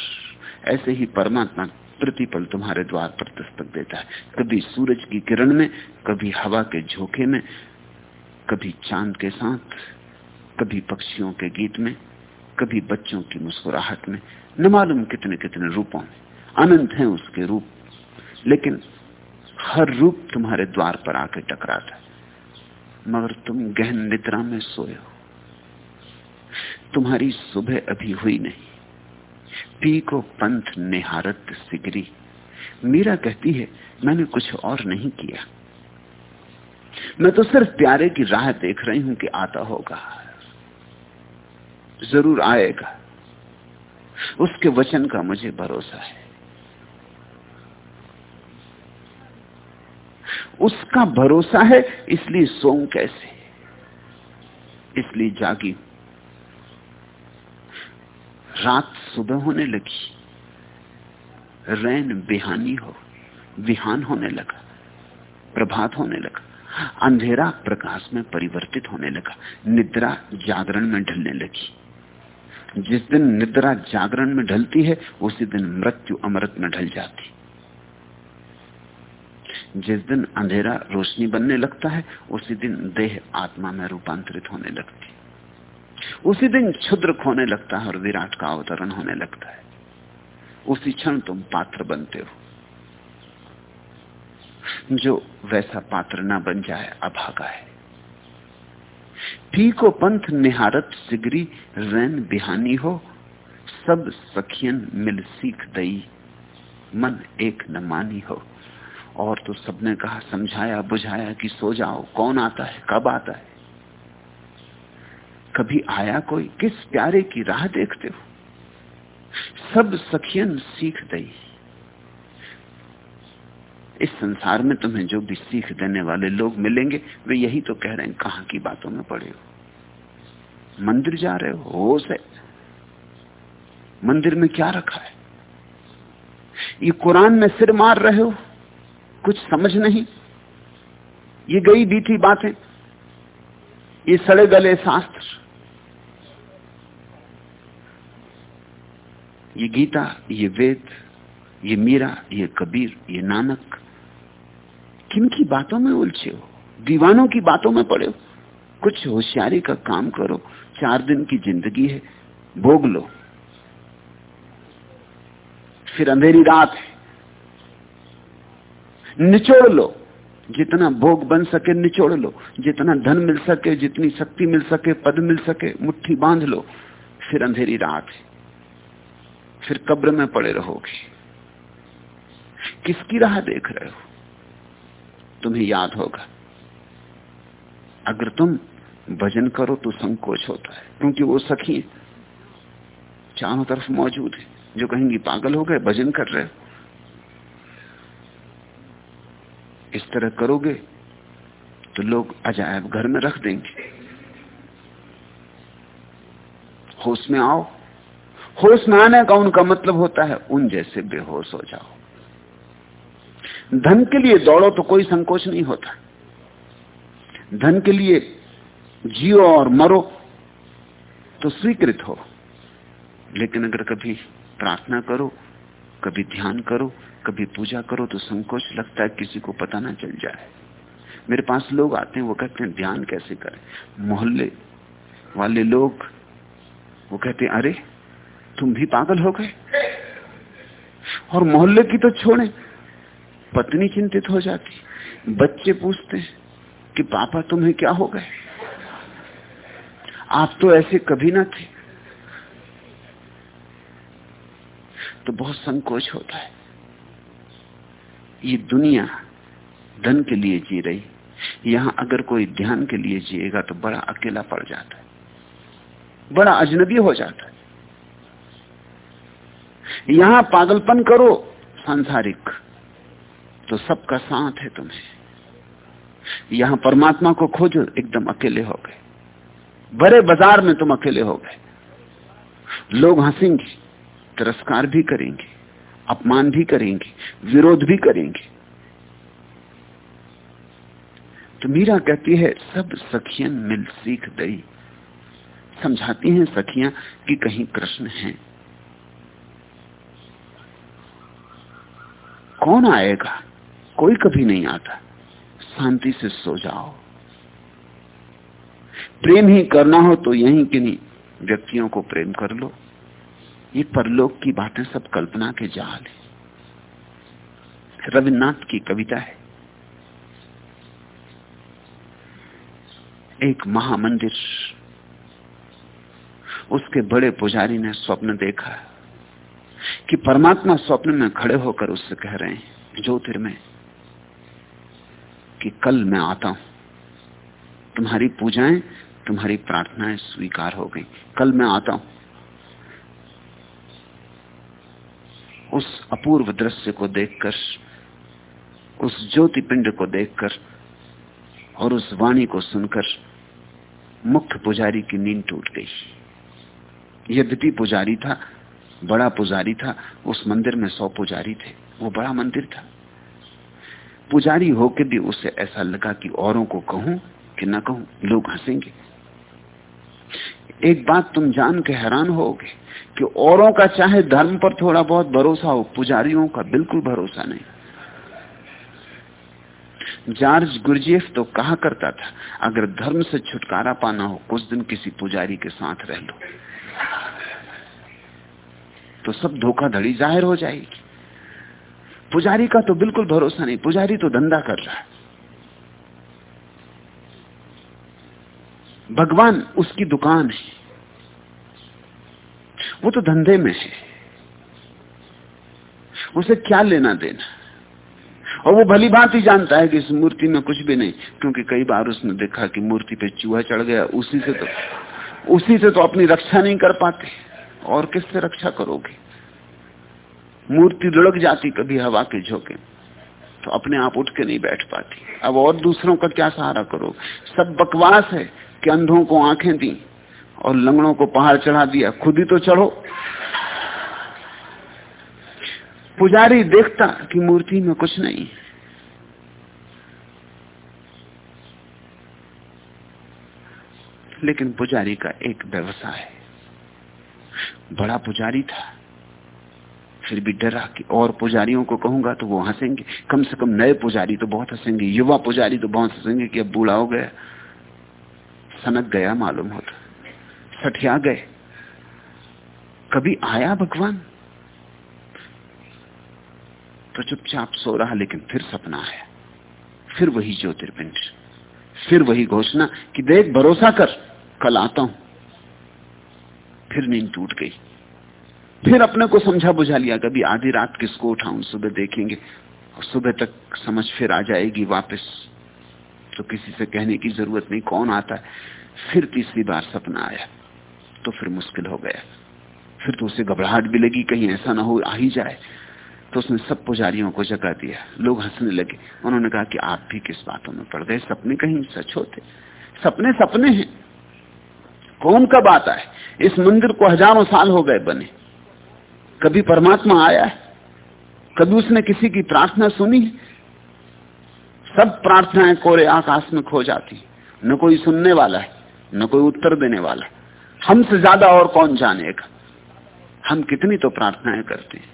ऐसे ही परमात्मा प्रतिपल तुम्हारे द्वार पर दस्तक देता है। कभी सूरज की किरण में, कभी हवा के झोंके में, कभी चाँद के साथ, कभी पक्षियों के गीत में, कभी बच्चों की मुस्कुराहट में, न मालूम कितने कितने रूपों में। अनंत है उसके रूप, लेकिन हर रूप तुम्हारे द्वार पर आके टकराता है। मगर तुम गहन निद्रा में सोए हो। तुम्हारी सुबह अभी हुई नहीं। पी को पंथ निहारत सिगरी। मीरा कहती है, मैंने कुछ और नहीं किया। मैं तो सिर्फ़ प्यारे की राह देख रही हूँ कि आता होगा। ज़रूर आएगा। उसके वचन का मुझे भरोसा है। उसका भरोसा है, इसलिए सोऊं कैसे? इसलिए जागी रात सुबह होने लगी। रैन बिहानी हो विहान होने लगा, प्रभात होने लगा, अंधेरा प्रकाश में परिवर्तित होने लगा, निद्रा जागरण में ढलने लगी। जिस दिन निद्रा जागरण में ढलती है, उसी दिन मृत्यु अमृत में ढल जाती। जिस दिन अंधेरा रोशनी बनने लगता है, उसी दिन देह आत्मा में रूपांतरित होने लगती। उसी दिन क्षुद्र खोने लगता है और विराट का अवतरण होने लगता है। उसी क्षण तुम पात्र बनते हो। जो वैसा पात्र ना बन जाए, अभागा है। पी को पंथ निहारत सिगरी रैन बिहानी हो, सब सखियन मिल सीख दई, मन एक न मानी हो। और तो सबने कहा, समझाया, बुझाया कि सो जाओ, कौन आता है, कब आता है? कभी आया कोई? किस प्यारे की राह देखते हो? सब सखियन सीख दई। इस संसार में तुम्हें जो भी सीख देने वाले लोग मिलेंगे, वे यही तो कह रहे हैं, कहाँ की बातों में पड़े हो? मंदिर जा रहे हो? होश है मंदिर में क्या रखा है? ये कुरान में सिर मार रहे हो? कुछ समझ नहीं? ये गई बीती बातें? ये सड़े गले शास्त्र। ये गीता, ये वेद, ये मीरा, ये कबीर, ये नानक, किन की बातों में उलझे हो? दीवानों की बातों में पड़े हो? कुछ होशियारी का काम करो, चार दिन की ज़िंदगी है, भोग लो। फिर अंधेरी रात है। निचोड़ लो। जितना भोग बन सके निचोड़ लो। जितना धन मिल सके, जितनी शक्ति मिल सके, पद मिल सके, मुट्ठी बाँध लो। फिर अंधेरी रात है। फिर कब्र में पड़े रहोगे। किसकी राह देख रहे हो? तुम्हें याद होगा। अगर तुम भजन करो तो संकोच होता है, क्योंकि वो सखी चारों तरफ़ मौजूद है, जो कहेंगी, पागल हो गए, भजन कर रहे हो? इस तरह करोगे तो लोग अजायब घर में रख देंगे। होश में आओ होश में आने का उनका मतलब होता है, उन जैसे बेहोश हो जाओ। धन के लिए दौड़ो तो कोई संकोच नहीं होता। धन के लिए जियो और मरो तो स्वीकृत हो। लेकिन अगर कभी प्रार्थना करो, कभी ध्यान करो, कभी पूजा करो तो संकोच लगता है, किसी को पता ना चल जाए। मेरे पास लोग आते हैं, वो कहते हैं, ध्यान कैसे करें? मोहल्ले वाले लोग, वो कहते हैं, अरे तुम भी पागल हो गए। और मोहल्ले की तो छोड़े, पत्नी चिंतित हो जाती, बच्चे पूछते कि पापा तुम्हें क्या हो गए? आप तो ऐसे कभी ना थे। तो बहुत संकोच होता है। ये दुनिया धन के लिए जी रही, यहाँ अगर कोई ध्यान के लिए जिएगा तो बड़ा अकेला पड़ जाता है। बड़ा अजनबी हो जाता है। यहाँ पागलपन करो, सांसारिक। तो सबका साथ है तुम्हें। यहाँ परमात्मा को खोजो, एकदम अकेले हो गए। बड़े बाज़ार में तुम अकेले हो गए। लोग हंसेंगे, तिरस्कार भी करेंगे, अपमान भी करेंगे, विरोध भी करेंगे। तो मीरा कहती है, सब सखियन मिल सीख दई। समझाती हैं सखियाँ कि कहीं कृष्ण हैं। कौन आएगा? कोई कभी नहीं आता। शांति से सो जाओ। प्रेम ही करना हो तो यही किन्हीं व्यक्तियों को प्रेम कर लो। ये परलोक की बातें सब कल्पना के जाल है। रविन्द्रनाथ की कविता है। एक महामंदिर। उसके बड़े पुजारी ने स्वप्न देखा। कि परमात्मा स्वप्न में खड़े होकर उससे कह रहे हैं, ज्योतिर्मय, कि कल मैं आता हूँ। तुम्हारी पूजाएँ, तुम्हारी प्रार्थनाएँ स्वीकार हो गई। कल मैं आता हूँ। उस अपूर्व दृश्य को देखकर, उस ज्योति पिंड को देखकर, और उस वाणी को सुनकर मुख्य पुजारी की नींद टूट गई। यद्यपि पुजारी था बड़ा पुजारी था, उस मंदिर में सौ पुजारी थे, वो बड़ा मंदिर था। पुजारी होके भी उसे ऐसा लगा कि औरों को कहूँ कि ना कहूँ, लोग हंसेंगे। एक बात तुम जान के हैरान होगे कि औरों का चाहे धर्म पर थोड़ा बहुत भरोसा हो, पुजारियों का बिल्कुल भरोसा नहीं। जॉर्ज गुरजेफ तो कहा करता था, अगर धर्म से छुटकारा पाना हो, कुछ दिन किसी पुजारी के साथ रह लो। तो सब धोखाधड़ी ज़ाहिर हो जाएगी। पुजारी का तो बिल्कुल भरोसा नहीं। पुजारी तो धंधा कर रहा है। भगवान उसकी दुकान है। वो तो धंधे में है। उसे क्या लेना देना? और वो भली बात ही जानता है कि इस मूर्ति में कुछ भी नहीं, क्योंकि कई बार उसने देखा कि मूर्ति पे चूहा चढ़ गया, उसी से तो उसी से तो अपनी रक्षा नहीं कर पाते। और किससे रक्षा करोगे? मूर्ति लुढ़क जाती कभी हवा के झोंके तो अपने आप उठ के नहीं बैठ पाती। अब और दूसरों का क्या सहारा करो सब बकवास है कि अंधों को आँखें दी और लंगड़ों को पहाड़ चढ़ा दिया। खुद ही तो चढ़ो। पुजारी देखता कि मूर्ति में कुछ नहीं। लेकिन पुजारी का एक व्यवसाय बड़ा पुजारी था। फिर भी डरा कि और पुजारियों को कहूँगा तो वो हंसेंगे। कम से कम नए पुजारी तो बहुत हंसेंगे, युवा पुजारी तो बहुत हंसेंगे कि अब बूढ़ा हो गया। सनक गया मालूम होता। सठिया गए। कभी आया भगवान? तो चुपचाप सो रहा, लेकिन फिर सपना आया। फिर वही ज्योतिर्पिंड। फिर वही घोषणा कि देख, भरोसा कर, कल आता हूँ। फिर नींद टूट गई। फिर अपने को समझा बुझा लिया कभी आधी रात किसको उठाऊं सुबह देखेंगे। और सुबह तक समझ फिर आ जाएगी वापस। तो किसी से कहने की ज़रूरत नहीं कौन आता है? फिर तीसरी बार सपना आया तो फिर मुश्किल हो गया। फिर तो उसे घबराहट भी लगी कहीं ऐसा ना हो आ ही जाए। तो उसने सब पुजारियों को जगा दिया। लोग हंसने लगे। उन्होंने कहा कि आप भी किस बातों में पड़ गए? सपने कहीं सच होते। सपने सपने हैं। कौन कब आता है? इस मंदिर को हज़ारों साल हो गए बने। कभी परमात्मा आया है, कभी उसने किसी की प्रार्थना सुनी सब प्रार्थनाएँ कोरे आकाश में खो जाती न कोई सुनने वाला है, न कोई उत्तर देने वाला हमसे ज़्यादा और कौन जानेगा हम कितनी तो प्रार्थनाएँ करते हैं।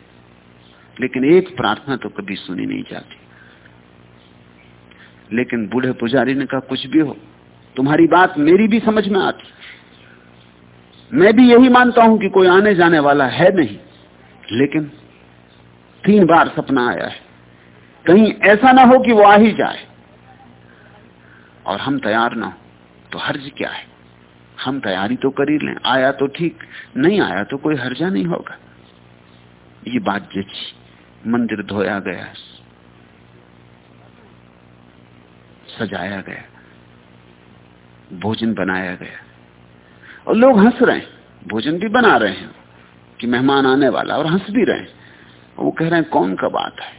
लेकिन एक प्रार्थना तो कभी सुनी नहीं जाती। लेकिन बूढ़े पुजारी ने कहा, कुछ भी हो, तुम्हारी बात मेरी भी समझ में आती। मैं भी यही मानता हूँ कि कोई आने जाने वाला है नहीं, लेकिन तीन बार सपना आया है। कहीं ऐसा ना हो कि वो आ ही जाए। और हम तैयार ना हो तो हर्ज क्या है? हम तैयारी तो कर ही लें, आया तो ठीक, नहीं आया तो कोई हर्जा नहीं होगा। ये बात जची मंदिर धोया गया, सजाया गया, भोजन बनाया गया। और लोग हंस रहे हैं। भोजन भी बना रहे हैं कि मेहमान आने वाला और हंस भी रहे हैं। वो कह रहे हैं, कौन का बात है?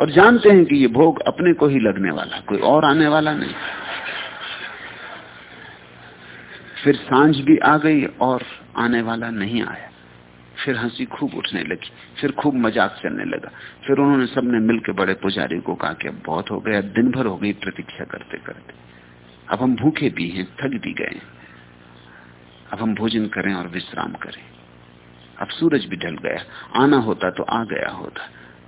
और जानते हैं कि ये भोग अपने को ही लगने वाला कोई और आने वाला नहीं। फिर साँझ भी आ गई और आने वाला नहीं आया। फिर हँसी खूब उठने लगी, फिर खूब मज़ाक चलने लगा। फिर उन्होंने सबने मिलकर बड़े पुजारी को कहा कि अब बहुत हो गया दिन भर हो गई प्रतीक्षा करते करते अब हम भूखे भी हैं, थक भी गए अब हम भोजन करें और विश्राम करें। अब सूरज भी ढल गया। आना होता तो आ गया होता।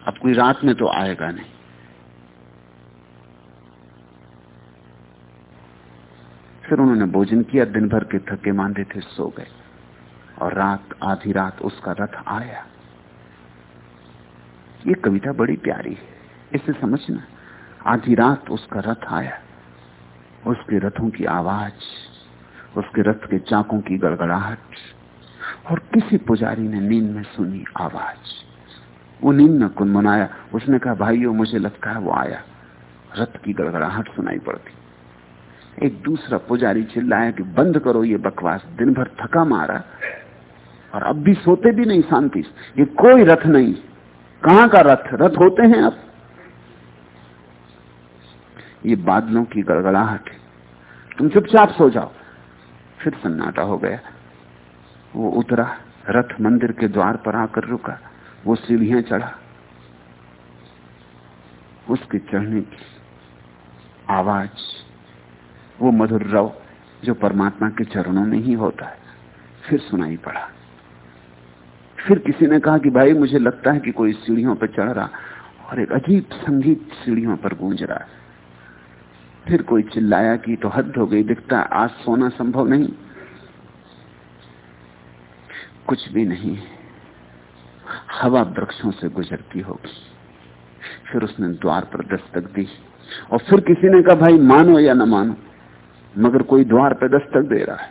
अब कोई रात में तो आएगा नहीं। फिर उन्होंने भोजन किया, दिन भर के थके मांदे थे, सो गए। और रात, आधी रात उसका रथ आया। ये कविता बड़ी प्यारी है। इसे समझना। आधी रात उसका रथ आया। उसके रथों की आवाज़ उसके रथ के चाकों की गड़गड़ाहट और किसी पुजारी ने नींद में सुनी आवाज़। वो नींद में कुनमुनाया उसने कहा, भाइयों, मुझे लगता है वो आया। रथ की गड़गड़ाहट सुनाई पड़ती। एक दूसरा पुजारी चिल्लाया कि, बंद करो ये बकवास। दिन भर थका मारा। और अब भी सोते भी नहीं, शांति ये कोई रथ नहीं। कहाँ का रथ? रथ होते हैं अब। ये बादलों की गड़गड़ाहट तुम चुपचाप सो जाओ। फिर सन्नाटा हो गया। वो उतरा, रथ मंदिर के द्वार पर आकर रुका। वो सीढ़ियाँ चढ़ा। उसके चढ़ने की आवाज़, वो मधुर रव जो परमात्मा के चरणों में ही होता है, फिर सुनाई पड़ा। फिर किसी ने कहा कि भाई, मुझे लगता है कि कोई सीढ़ियों पर चढ़ रहा और एक अजीब संगीत सीढ़ियों पर गूंज रहा है। फिर कोई चिल्लाया कि तो हद हो गई, दिखता आज सोना संभव नहीं। कुछ भी नहीं। हवा वृक्षों से गुजरती होगी। फिर उसने द्वार पर दस्तक दी। और फिर किसी ने कहा, भाई, मानो या ना मानो, मगर कोई द्वार पर दस्तक दे रहा है।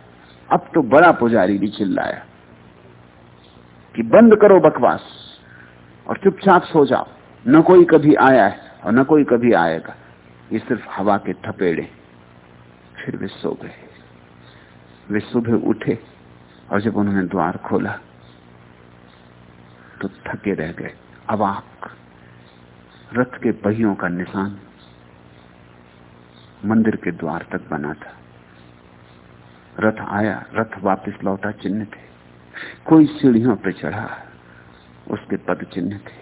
अब तो बड़ा पुजारी भी चिल्लाया कि बंद करो बकवास और चुपचाप सो जाओ। न कोई कभी आया है और न कोई कभी आएगा। ये सिर्फ़ हवा के थपेड़े। फिर वे सो गए। वे सुबह उठे और जब उन्होंने द्वार खोला तो थके रह गए। अवाक, रथ के पहियों का निशान मंदिर के द्वार तक बना था। रथ आया, रथ वापस लौटा चिन्ह थे कोई सीढ़ियों पर चढ़ा, उसके पद चिन्ह थे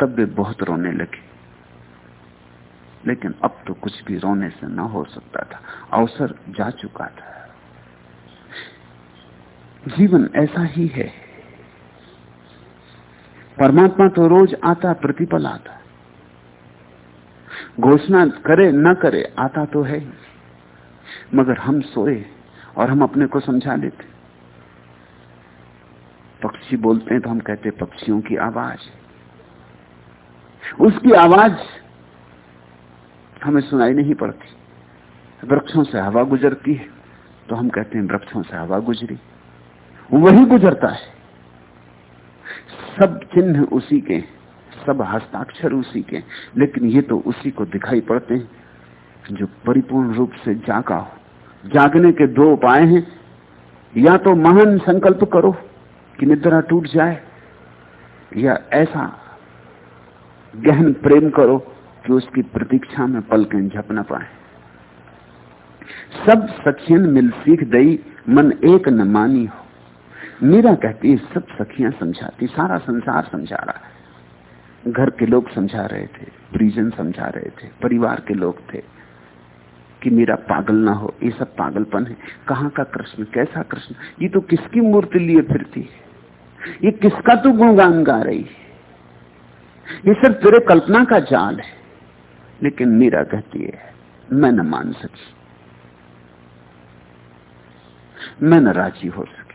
तब वे बहुत रोने लगे। लेकिन अब तो कुछ भी रोने से न हो सकता था। अवसर जा चुका था। जीवन ऐसा ही है। परमात्मा तो रोज आता, प्रतिपल आता। घोषणा करे, न करे, आता तो है मगर हम सोए और हम अपने को समझा लेते। पक्षी बोलते हैं तो हम कहते पक्षियों की आवाज़ उसकी आवाज़ हमें सुनाई नहीं पड़ती। वृक्षों से हवा गुजरती है तो हम कहते हैं, वृक्षों से हवा गुजरी। वही गुजरता है। सब चिन्ह उसी के सब हस्ताक्षर उसी के लेकिन ये तो उसी को दिखाई पड़ते हैं, जो परिपूर्ण रूप से जागा हो। जागने के दो उपाय हैं। या तो महान संकल्प करो कि निद्रा टूट जाए, या ऐसा गहन प्रेम करो कि उसकी प्रतीक्षा में पलकें न पाए। सब सखियन मिल सीख दई, मन एक न मानी हो। मीरा कहती है, सब सखियाँ समझाती, सारा संसार समझा रहा है। घर के लोग समझा रहे थे, परिजन समझा रहे थे, परिवार के लोग थे कि मेरा पागल ना हो। ये सब पागलपन है। कहाँ का कृष्ण? कैसा कृष्ण? ये तो किसकी मूर्ति लिए फिरती है? ये किसका तू गुणगान गा रही है? ये सिर्फ़ तेरे कल्पना का जाल है। लेकिन मीरा कहती है, मैं न मान सकी। मैं न राज़ी हो सकी।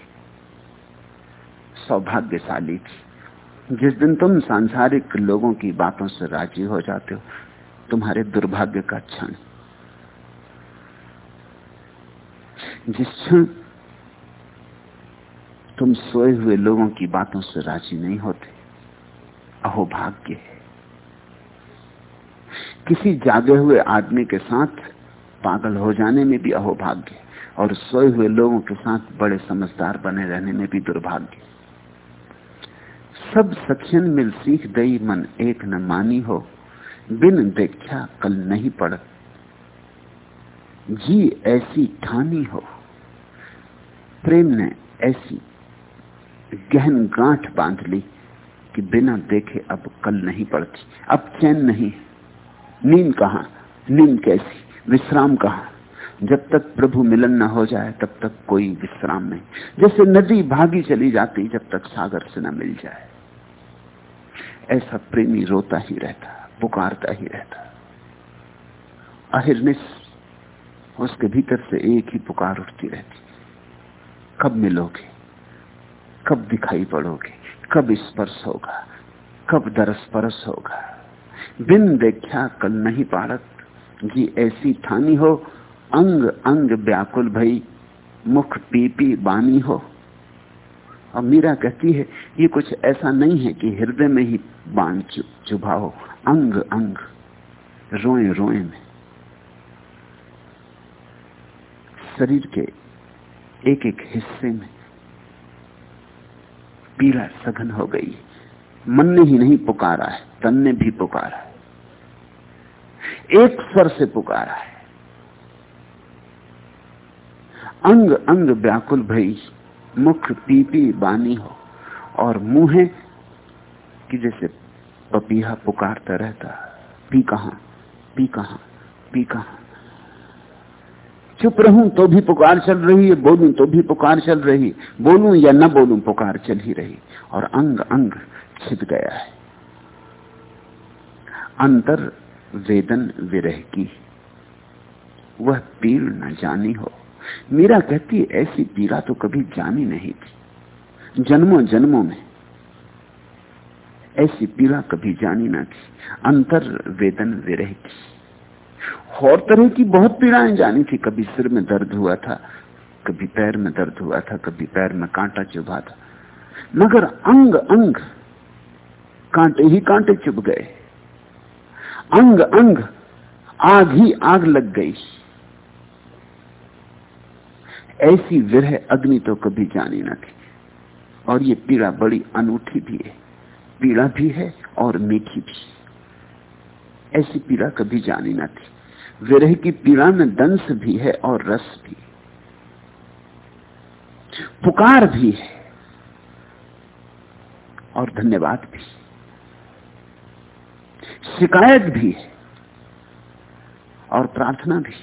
सौभाग्यशाली थी। जिस दिन तुम सांसारिक लोगों की बातों से राज़ी हो जाते हो, तुम्हारे दुर्भाग्य का क्षण। जिस क्षण तुम सोए हुए लोगों की बातों से राज़ी नहीं होते अहोभाग्य है। किसी जागे हुए आदमी के साथ पागल हो जाने में भी अहोभाग्य और सोए हुए लोगों के साथ बड़े समझदार बने रहने में भी दुर्भाग्य सब सखियन मिल सीख गई मन एक न मानी हो, बिन देखा कल नहीं पड़। जी ऐसी ठानी हो, प्रेम ने ऐसी गहन गांठ बाँध ली। कि बिना देखे अब कल नहीं पड़ती। अब चैन नहीं नींद कहा? नींद कैसी? विश्राम कहा? जब तक प्रभु मिलन न हो जाए, तब तक कोई विश्राम नहीं। जैसे नदी भागी चली जाती, जब तक सागर से न मिल जाए। ऐसा प्रेमी रोता ही रहता, पुकारता ही रहता। अहिर्निश उसके भीतर से एक ही पुकार उठती रहती। कब मिलोगे? कब दिखाई पड़ोगे? कब स्पर्श होगा? कब दरस परस होगा? बिन देखा कल नहीं पारत। जी ऐसी ठानी हो, अंग अंग व्याकुल भई, मुख पी पी बानी हो। और मीरा कहती है, ये कुछ ऐसा नहीं है कि हृदय में ही बाण चुभा हो। अंग अंग, रोए रोए में। शरीर के एक एक हिस्से में पीड़ा सघन हो गई। मन ने ही नहीं पुकारा है, तन ने भी पुकारा है। एक स्वर से पुकारा है। अंग अंग व्याकुल भई, मुख पीपी बानी हो, और मुँह कि जैसे पपीहा पुकारता रहता, पी कहा पी कहा पी कहा। चुप रहूँ तो भी पुकार चल रही है, बोलूँ तो भी पुकार चल रही बोलूँ या न बोलूँ, पुकार चल ही रही। और अंग अंग छिप गया है। अंतर वेदन विरह की। वह पीड़ न जानी हो। मीरा कहती ऐसी पीड़ा तो कभी जानी नहीं थी। जन्मों जन्मों में ऐसी पीड़ा कभी जानी ना थी। अंतर वेदन विरह की। और तरह की बहुत पीड़ाएँ जानी थी। कभी सिर में दर्द हुआ था, कभी पैर में दर्द हुआ था, कभी पैर में कांटा चुभा था। मगर अंग अंग, कांटे ही कांटे चुभ गए। अंग अंग, आग ही आग लग गई। ऐसी विरह अग्नि तो कभी जानी न थी। और ये पीड़ा बड़ी अनूठी भी है। पीड़ा भी है और मीठी भी। ऐसी पीड़ा कभी जानी न थी। विरह की पीड़ा में दंश भी है और रस भी। पुकार भी है और धन्यवाद भी। शिकायत भी है और प्रार्थना भी।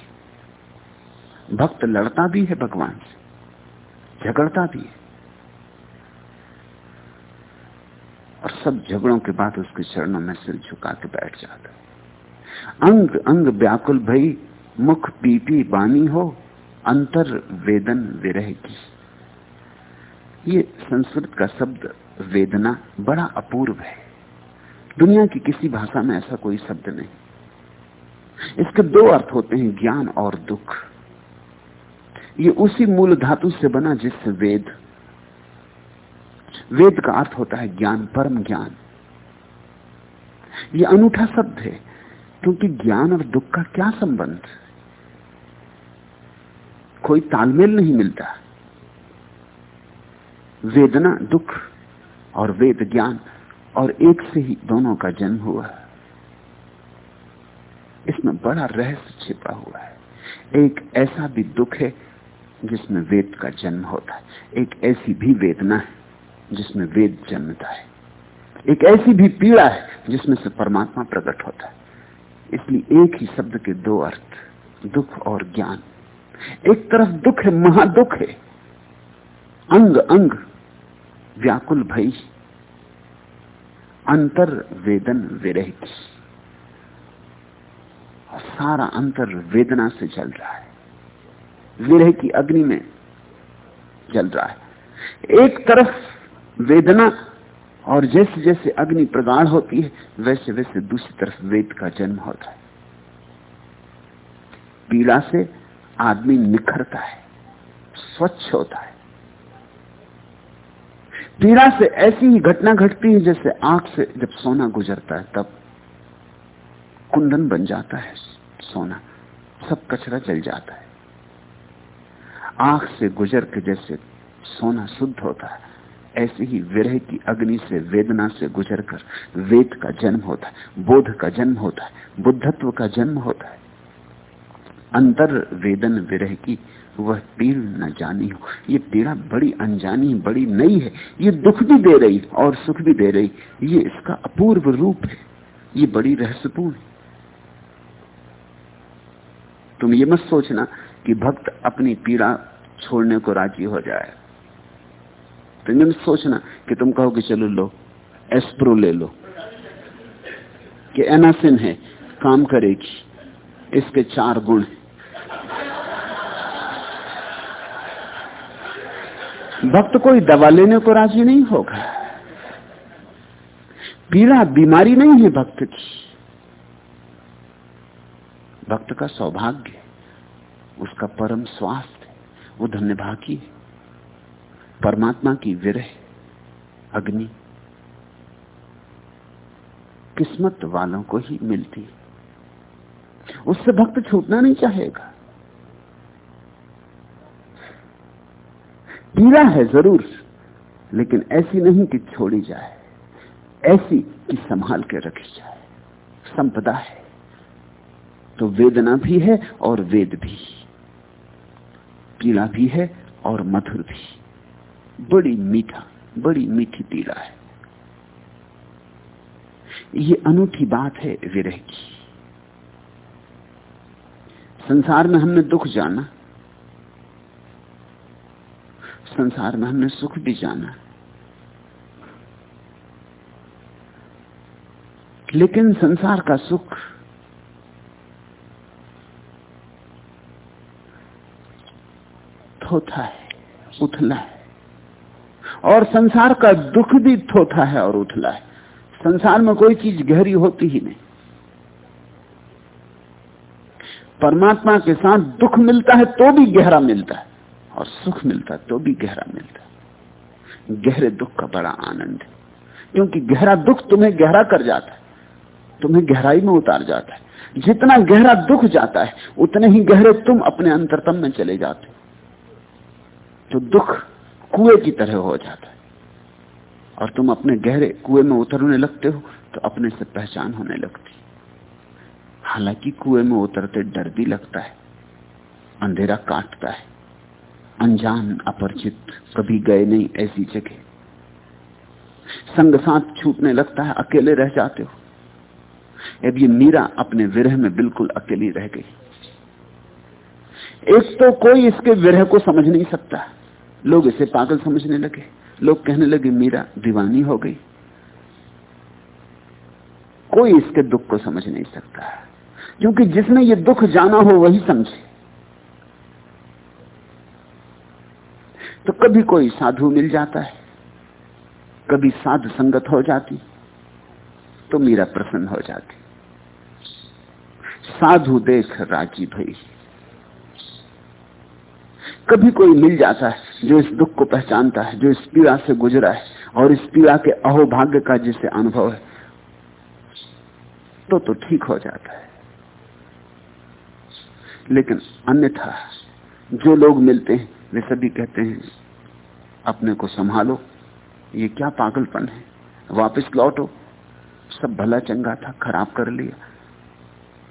भक्त लड़ता भी है भगवान से, झगड़ता भी है। और सब झगड़ों के बाद उसके चरणों में सिर झुका के बैठ जाता अंग अंग व्याकुल भई, मुख पीपी बानी हो, अंतर वेदन विरह की ये संस्कृत का शब्द वेदना बड़ा अपूर्व है। दुनिया की किसी भाषा में ऐसा कोई शब्द नहीं। इसके दो अर्थ होते हैं, ज्ञान और दुख। ये उसी मूल धातु से बना जिससे वेद वेद का अर्थ होता है ज्ञान, परम ज्ञान। ये अनूठा शब्द है। क्योंकि ज्ञान और दुख का क्या संबंध? कोई तालमेल नहीं मिलता। वेदना, दुख और वेद ज्ञान और एक से ही दोनों का जन्म हुआ। इसमें बड़ा रहस्य छिपा हुआ है। एक ऐसा भी दुख है जिसमें वेद का जन्म होता है। एक ऐसी भी वेदना है जिसमें वेद जन्मता है। एक ऐसी भी पीड़ा है जिसमें से परमात्मा प्रकट होता है। इसलिए एक ही शब्द के दो अर्थ, दुख और ज्ञान। एक तरफ़ दुख है, महादुख है। अंग अंग, व्याकुल भई। अंतर वेदन विरह की सारा अंतर वेदना से जल रहा है। विरह की अग्नि में जल रहा है। एक तरफ़ वेदना और जैसे जैसे अग्नि प्रगाढ़ होती है, वैसे वैसे दूसरी तरफ़ वेद का जन्म होता है। पीड़ा से आदमी निखरता है, स्वच्छ होता है। पीड़ा से ऐसी ही घटना घटती है जैसे आँख से जब सोना गुजरता है, तब कुंदन बन जाता है सोना, सब कचरा जल जाता है। आँख से गुजर के जैसे सोना शुद्ध होता है। ऐसे ही विरह की अग्नि से वेदना से गुजरकर वेद का जन्म होता है, बोध का जन्म होता है, बुद्धत्व का जन्म होता है। अंतर वेदन विरह की, वह पीड़ न जानी हो। ये पीड़ा बड़ी अनजानी, बड़ी नई है। ये दुख भी दे रही और सुख भी दे रही ये इसका अपूर्व रूप है। ये बड़ी रहस्यपूर्ण है। तुम ये मत सोचना कि भक्त अपनी पीड़ा छोड़ने को राज़ी हो जाए। मत सोचना कि तुम कहो कि चलो लो, एस्प्रो ले लो, कि एनासिन है, काम करेगी, इसके चार गुण हैं। भक्त कोई दवा लेने को राज़ी नहीं होगा। पीड़ा, बीमारी नहीं है भक्त की। भक्त का सौभाग्य, उसका परम स्वास्थ्य, वो धन्य भागी परमात्मा की विरह, अग्नि, किस्मत वालों को ही मिलती उससे भक्त छूटना नहीं चाहेगा। पीड़ा है ज़रूर, लेकिन ऐसी नहीं कि छोड़ी जाए, ऐसी कि संभाल के रखी जाए। संपदा है तो वेदना भी है और वेद भी। पीड़ा भी है और मधुर भी। बड़ी मीठा, बड़ी मीठी पीड़ा है। ये अनूठी बात है विरह की। संसार में हमने दुख जाना। संसार में हमने सुख भी जाना। लेकिन संसार का सुख थोथा है, उथला है। और संसार का दुख भी थोथा है और उथला है। संसार में कोई चीज़ गहरी होती ही नहीं। परमात्मा के साथ दुख मिलता है तो भी गहरा मिलता है, और सुख मिलता है तो भी गहरा मिलता है। गहरे दुख का बड़ा आनंद है, क्योंकि गहरा दुख तुम्हें गहरा कर जाता है, तुम्हें गहराई में उतार जाता है। जितना गहरा दुख जाता है, उतने ही गहरे तुम अपने अंतरतम में चले जाते हो। तो दुख कुएँ की तरह हो जाता है। और तुम अपने गहरे कुएँ में उतरने लगते हो तो अपने से पहचान होने लगती हालाँकि कुएँ में उतरते डर भी लगता है, अंधेरा काटता है, अनजान अपरिचित कभी गए नहीं ऐसी जगह। संग साथ छूटने लगता है, अकेले रह जाते हो। अब ये मीरा अपने विरह में बिल्कुल अकेली रह गई। एक तो कोई इसके विरह को समझ नहीं सकता। लोग इसे पागल समझने लगे। लोग कहने लगे, मीरा, दीवानी हो गई। कोई इसके दुख को समझ नहीं सकता। क्योंकि जिसने ये दुख जाना हो, वही समझे। तो कभी कोई साधु मिल जाता है, कभी साधु संगत हो जाती तो मीरा प्रसन्न हो जाती। साधु देख राज़ी भई। कभी कोई मिल जाता है, जो इस दुख को पहचानता है, जो इस पीड़ा से गुजरा है, और इस पीड़ा के अहोभाग्य का जिसे अनुभव है तो तो ठीक हो जाता है। लेकिन अन्यथा, जो लोग मिलते हैं, वे सभी कहते हैं, अपने को संभालो, ये क्या पागलपन है? वापस लौटो। सब भला चंगा था, खराब कर लिया।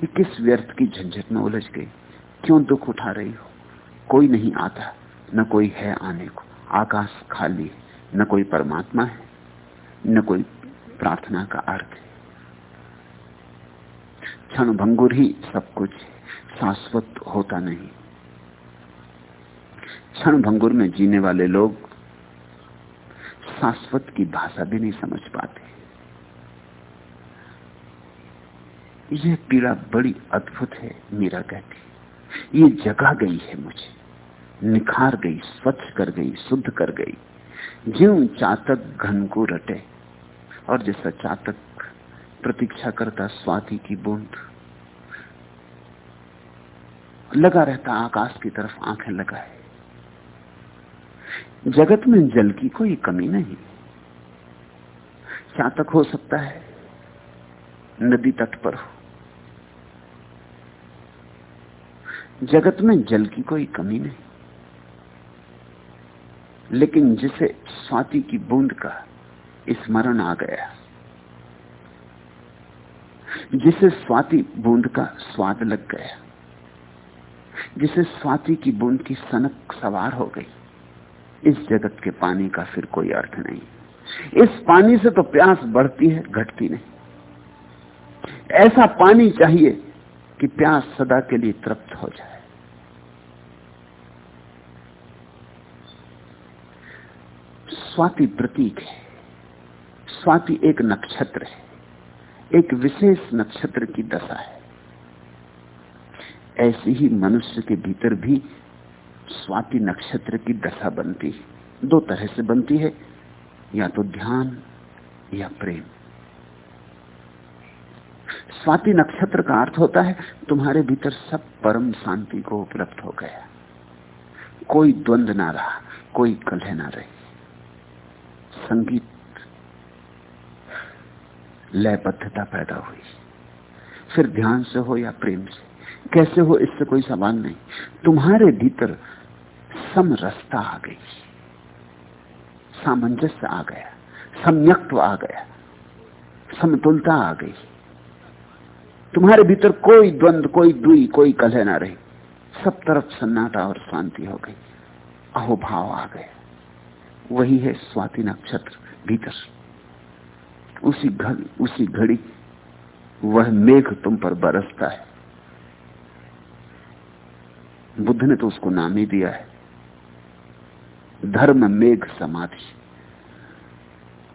ये किस व्यर्थ की झंझट में उलझ गई? क्यों दुख उठा रही हो? कोई नहीं आता, न कोई है आने को। आकाश खाली न कोई परमात्मा है, न कोई प्रार्थना का अर्थ है। क्षण भंगुर ही सब कुछ शाश्वत होता नहीं। क्षण भंगुर में जीने वाले लोग शाश्वत की भाषा भी नहीं समझ पाते। यह पीड़ा बड़ी अद्भुत है, मीरा कहती। ये जगा गई है मुझे। निखार गई, स्वच्छ कर गई, शुद्ध कर गई। ज्यो चातक घन को रटे और जैसा चातक प्रतीक्षा करता स्वाति की बूंद। लगा रहता आकाश की तरफ़, आँखें लगाए। जगत में जल की कोई कमी नहीं। चातक हो सकता है, नदी तट पर हो। जगत में जल की कोई कमी नहीं। लेकिन जिसे स्वाति की बूंद का स्मरण आ गया, जिसे स्वाति बूंद का स्वाद लग गया, जिसे स्वाति की बूंद की सनक सवार हो गई, इस जगत के पानी का फिर कोई अर्थ नहीं। इस पानी से तो प्यास बढ़ती है, घटती नहीं। ऐसा पानी चाहिए कि प्यास सदा के लिए तृप्त हो जाए। स्वाति प्रतीक है। स्वाति एक नक्षत्र है। एक विशेष नक्षत्र की दशा है। ऐसे ही मनुष्य के भीतर भी स्वाति नक्षत्र की दशा बनती है। दो तरह से बनती है, या तो ध्यान या प्रेम। स्वाति नक्षत्र का अर्थ होता है, तुम्हारे भीतर सब परम शांति को उपलब्ध हो गया। कोई द्वंद ना रहा, कोई कलह ना रही। संगीत लयबद्धता पैदा हुई। फिर ध्यान से हो या प्रेम से? कैसे हो, इससे कोई सवाल नहीं। तुम्हारे भीतर समरसता आ गई। सामंजस्य आ गया। सम्यक्त्व आ गया। समतुलता आ गई। तुम्हारे भीतर कोई द्वंद, कोई दुई, कोई कलह ना रही। सब तरफ़ सन्नाटा और शांति हो गई। अहोभाव आ गए। वही है स्वाति नक्षत्र भीतर। उसी घर उसी घड़ी वह मेघ तुम पर बरसता है। बुद्ध ने तो उसको नाम ही दिया है। धर्म मेघ समाधि।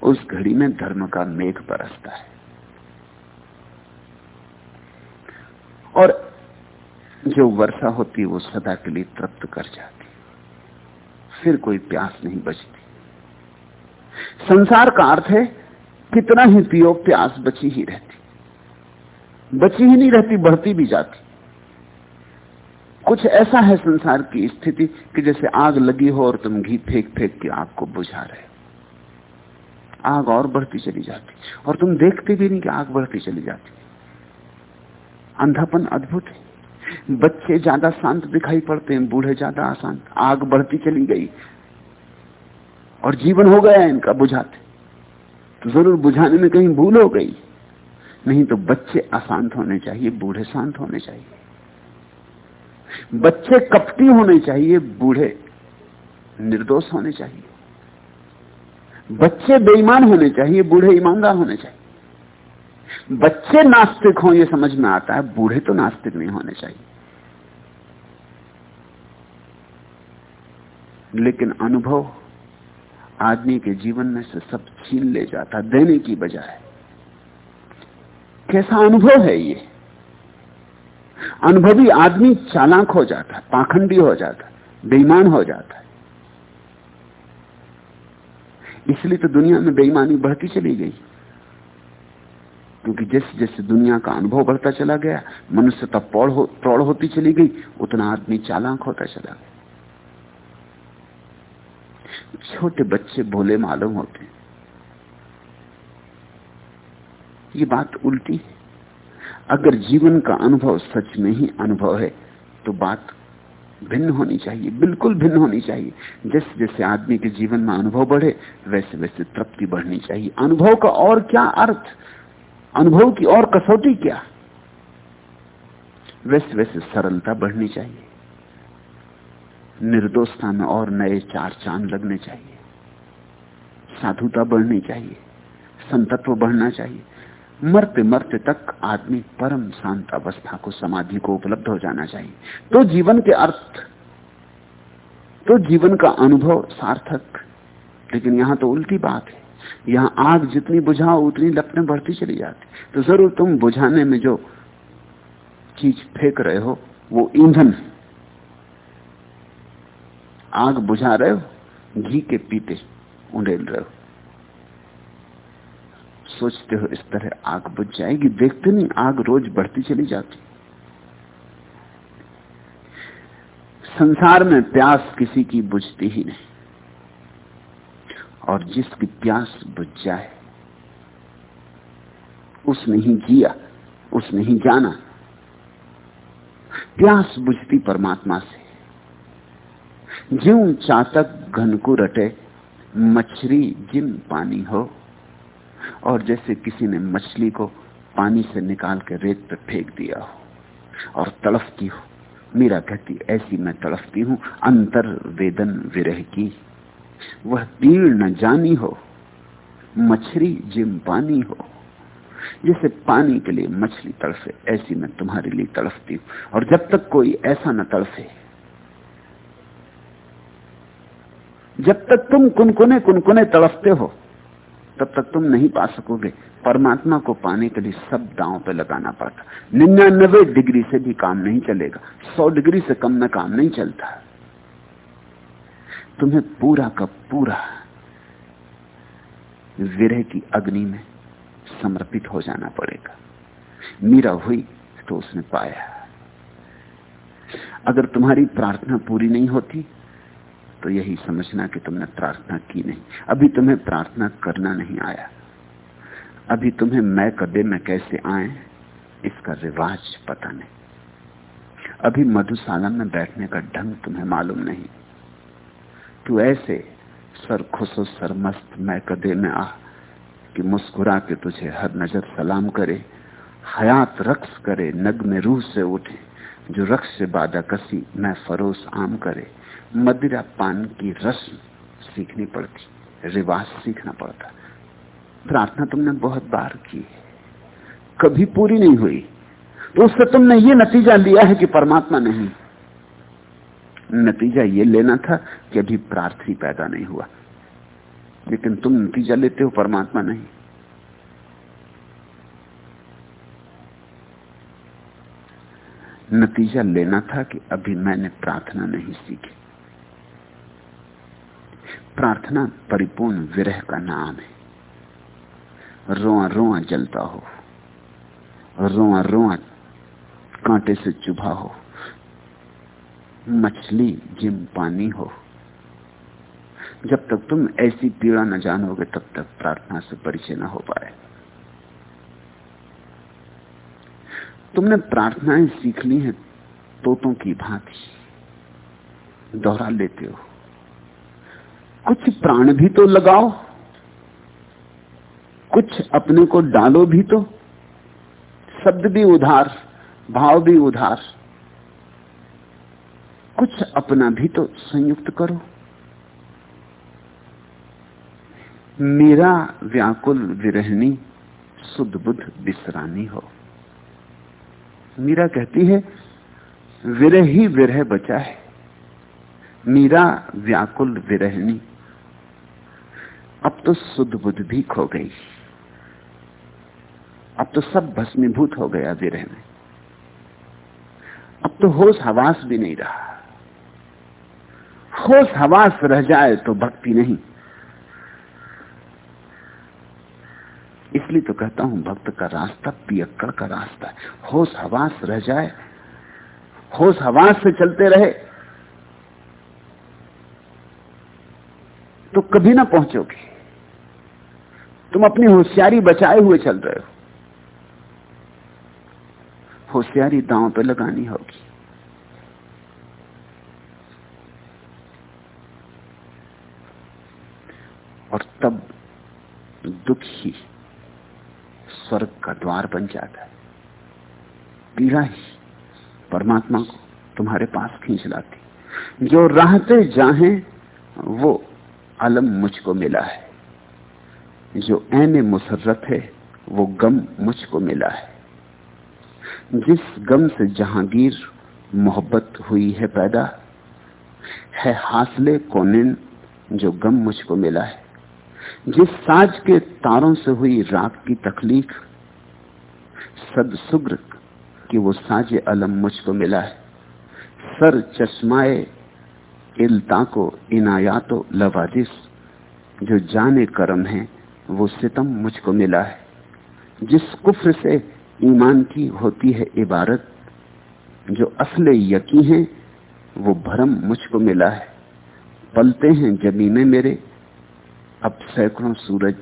उस घड़ी में धर्म का मेघ बरसता है। और जो वर्षा होती वो सदा के लिए तृप्त कर जाती फिर कोई प्यास नहीं बचती। संसार का अर्थ है, कितना ही पियो, प्यास बची ही रहती। बची ही नहीं रहती, बढ़ती भी जाती। कुछ ऐसा है संसार की स्थिति कि जैसे आग लगी हो और तुम घी फेंक फेंक के आग को बुझा रहे आग और बढ़ती चली जाती। और तुम देखते भी नहीं कि आग बढ़ती चली जाती। अंधापन अद्भुत है। बच्चे ज़्यादा शांत दिखाई पड़ते हैं, बूढ़े ज़्यादा अशांत। आग बढ़ती चली गई। और जीवन हो गया इनका, बुझाते। तो ज़रूर बुझाने में कहीं भूल हो गई। नहीं तो बच्चे अशांत होने चाहिए, बूढ़े शांत होने चाहिए। बच्चे कपटी होने चाहिए, बूढ़े निर्दोष होने चाहिए। बच्चे बेईमान होने चाहिए, बूढ़े ईमानदार होने चाहिए। बच्चे नास्तिक हों, ये समझ में आता है, बूढ़े तो नास्तिक नहीं होने चाहिए। लेकिन अनुभव आदमी के जीवन में से सब छीन ले जाता देने की बजाय। कैसा अनुभव है ये? अनुभवी आदमी चालाक हो जाता पाखंडी हो जाता बेईमान हो जाता है। इसलिए तो दुनिया में बेईमानी बढ़ती चली गई। क्योंकि जैसे जैसे दुनिया का अनुभव बढ़ता चला गया मनुष्यता प्रौढ़ हो, होती चली गई उतना आदमी चालाक होता चला गया। छोटे बच्चे भोले मालूम होते ये बात उल्टी है। अगर जीवन का अनुभव सच में ही अनुभव है तो बात भिन्न होनी चाहिए बिल्कुल भिन्न होनी चाहिए। जैसे जैसे आदमी के जीवन में अनुभव बढ़े वैसे वैसे तृप्ति बढ़नी चाहिए। अनुभव का और क्या अर्थ? अनुभव की और कसौटी क्या? वैसे वैसे सरलता बढ़नी चाहिए। निर्दोषता में और नए चार चाँद लगने चाहिए। साधुता बढ़नी चाहिए। संतत्व बढ़ना चाहिए। मरते मरते तक आदमी परम शांत अवस्था को समाधि को उपलब्ध हो जाना चाहिए। तो जीवन के अर्थ तो जीवन का अनुभव सार्थक। लेकिन यहाँ तो उल्टी बात है। यहाँ आग जितनी बुझाओ, उतनी लपटें बढ़ती चली जाती। तो ज़रूर तुम बुझाने में जो चीज़ फेंक रहे हो, वो ईंधन। आग बुझा रहे हो, घी के पीते उड़ेल रहे हो। सोचते हो इस तरह आग बुझ जाएगी, देखते नहीं, आग रोज बढ़ती चली जाती। संसार में प्यास किसी की बुझती ही नहीं। और जिसकी प्यास बुझ जाए उसने ही जिया उसने ही जाना। प्यास बुझती परमात्मा से। ज्यो चातक घन को रटे मछली जिम पानी हो, और जैसे किसी ने मछली को पानी से निकाल के रेत पर फेंक दिया हो, और तड़फती हो, मेरा कहती ऐसी मैं तड़फती हूँ अंतर वेदन विरह की। वह पीड़ न जानी हो मछली जिम पानी हो। जैसे पानी के लिए मछली तड़फे, ऐसी मैं तुम्हारे लिए तड़फती हूँ। और जब तक कोई ऐसा न तड़फे, जब तक तुम कुनकुने कुनकुने तड़फते हो, तब तक तुम नहीं पा सकोगे। परमात्मा को पाने के लिए सब दांव पे लगाना पड़ता। निन्यानबे डिग्री से भी काम नहीं चलेगा। सौ डिग्री से कम में काम नहीं चलता। तुम्हें पूरा का पूरा विरह की अग्नि में समर्पित हो जाना पड़ेगा। मीरा हुई तो उसने पाया। अगर तुम्हारी प्रार्थना पूरी नहीं होती तो यही समझना कि तुमने प्रार्थना की नहीं। अभी तुम्हें प्रार्थना करना नहीं आया। अभी तुम्हें मैं कदे में कैसे आए, इसका रिवाज पता नहीं। अभी मधुशाला में बैठने का ढंग तुम्हें मालूम नहीं। तू ऐसे, सर खुशो, सर मस्त, मैं कदे में आ, कि मुस्कुरा के तुझे हर नज़र सलाम करे, हयात रक्स करे, नग में रूह से उठे, जो रक्स से बादा कसी, मैं फरोस आम करे। मदिरा पान की रस्म सीखनी पड़ती, रिवाज सीखना पड़ता। प्रार्थना तुमने बहुत बार की कभी पूरी नहीं हुई। तो उससे तुमने ये नतीजा लिया है कि परमात्मा नहीं। नतीजा ये लेना था कि अभी प्रार्थी पैदा नहीं हुआ। लेकिन तुम नतीजा लेते हो, परमात्मा नहीं। नतीजा लेना था कि अभी मैंने प्रार्थना नहीं सीखी। प्रार्थना परिपूर्ण विरह का नाम है। रोआ रोआ जलता हो। रोआ रोआ कांटे से चुभा हो। मछली, जिम, पानी हो। जब तक तुम ऐसी पीड़ा न जानोगे, तब तक प्रार्थना से परिचय न हो पाए। तुमने प्रार्थनाएँ सीख ली हैं, तोतों की भांति। दोहरा लेते हो। कुछ प्राण भी तो लगाओ। कुछ अपने को डालो भी तो। शब्द भी उधार, भाव भी उधार। कुछ अपना भी तो संयुक्त करो। मेरा व्याकुल विरहनी सुध बुद्ध विश्रानी हो। मीरा कहती है, विरह ही विरह बचा है। मीरा व्याकुल विरहनी अब तो शुद्ध बुद्ध भी खो गई। अब तो सब भस्मीभूत हो गया विरह में। अब तो होश हवास भी नहीं रहा। होश हवास रह जाए तो भक्ति नहीं। इसलिए तो कहता हूँ, भक्त का रास्ता पियक्कड़ का रास्ता है। होश हवास रह जाए होश हवास से चलते रहे तो कभी ना पहुंचोगे। तुम अपनी होशियारी बचाए हुए चल रहे हो। होशियारी दांव पे लगानी होगी। और तब दुख ही स्वर्ग का द्वार बन जाता है। पीड़ा ही परमात्मा को तुम्हारे पास खींच लाती। जो राहते जाहे, वो अलम मुझको मिला है। जो ऐन मुसरत है, वो गम मुझको मिला है। जिस गम से जहांगीर मोहब्बत हुई है पैदा, है हासले कोनिन जो गम मुझको मिला है। जिस साज के तारों से हुई राख की तकलीफ़, सद सुग्र कि वो साज अलम मुझको मिला है। सर चश्माए इल्ता को इनायातो लवाजिस जो जाने करम है, वो सितम मुझको मिला है। जिस कुफ्र से ईमान की होती है इबारत, जो असले यकी है, वो भरम मुझको मिला है। पलते हैं जमीने मेरे अब सैकड़ों सूरज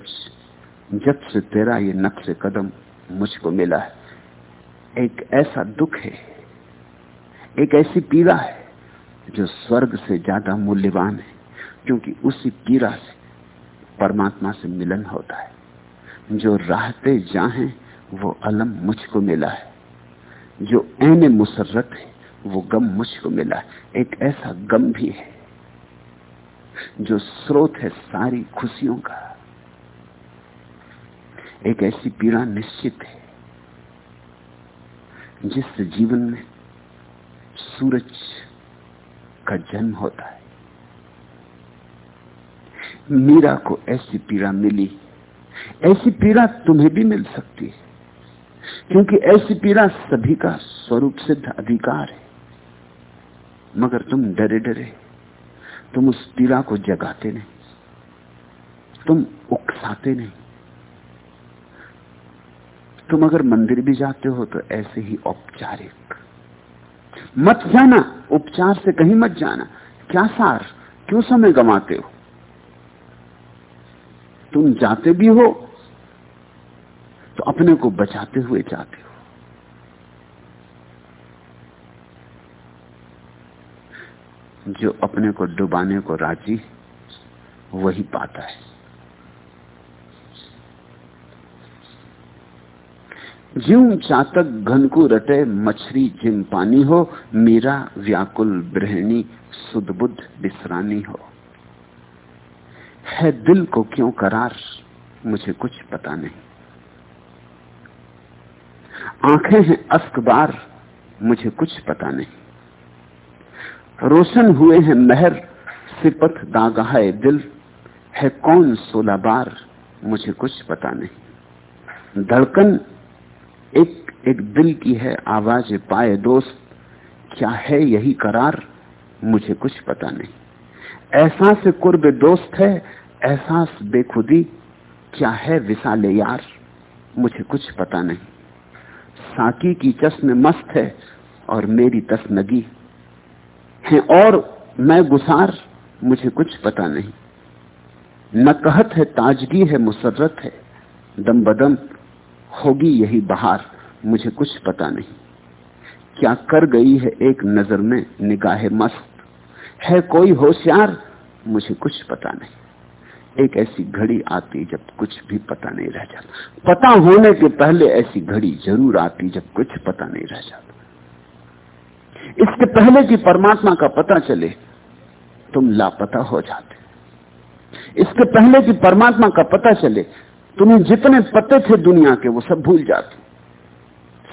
जब से तेरा ये नक्श कदम मुझको मिला है, एक ऐसा दुख है, एक ऐसी पीड़ा है जो स्वर्ग से ज़्यादा मूल्यवान है, क्योंकि उसी पीड़ा से परमात्मा से मिलन होता है। जो राहते जाहे, वो अलम मुझको मिला है। जो एने मुसरत है, वो गम मुझको मिला है। एक ऐसा गम भी है। जो स्रोत है सारी खुशियों का। एक ऐसी पीड़ा निश्चित है जिससे जीवन में सूरज का जन्म होता है। मीरा को ऐसी पीड़ा मिली। ऐसी पीड़ा तुम्हें भी मिल सकती है, क्योंकि ऐसी पीड़ा सभी का स्वरूप सिद्ध अधिकार है। मगर तुम डरे डरे तुम उस पीड़ा को जगाते नहीं। तुम उकसाते नहीं। तुम अगर मंदिर भी जाते हो तो ऐसे ही औपचारिक। मत जाना, उपचार से कहीं मत जाना। क्या सार, क्यों समय गंवाते हो? तुम जाते भी हो तो अपने को बचाते हुए जाते हो। जो अपने को डुबाने को राज़ी, वही पाता है। ज्यूं चातक घन को रटे मछली जिम पानी हो, मीरा व्याकुल ब्रहणी सुध बुद्ध विश्रानी हो। है दिल को क्यों करार, मुझे कुछ पता नहीं। आँखें हैं अस्कबार मुझे कुछ पता नहीं। रोशन हुए हैं महर सिपथ दागाए दिल। है कौन सोलह बार? मुझे कुछ पता नहीं। धड़कन एक एक दिल की है आवाज़ पाए दोस्त। क्या है यही करार? मुझे कुछ पता नहीं। एहसास कुर्ब दोस्त है, एहसास बेखुदी। क्या है विशाले यार? मुझे कुछ पता नहीं। साकी की चश्म मस्त है और मेरी तसनगी। है और मैं गुसार, मुझे कुछ पता नहीं। न कहत है, ताजगी है मुसरत है दम बदम होगी यही बहार, मुझे कुछ पता नहीं। क्या कर गई है एक नज़र में निगाह मस्त? है कोई होशियार? मुझे कुछ पता नहीं। एक ऐसी घड़ी आती जब कुछ भी पता नहीं रह जाता। पता होने के पहले ऐसी घड़ी ज़रूर आती जब कुछ पता नहीं रह जाता। इसके पहले कि परमात्मा का पता चले, तुम लापता हो जाते। इसके पहले कि परमात्मा का पता चले, तुम्हें जितने पते थे दुनिया के, वो सब भूल जाते।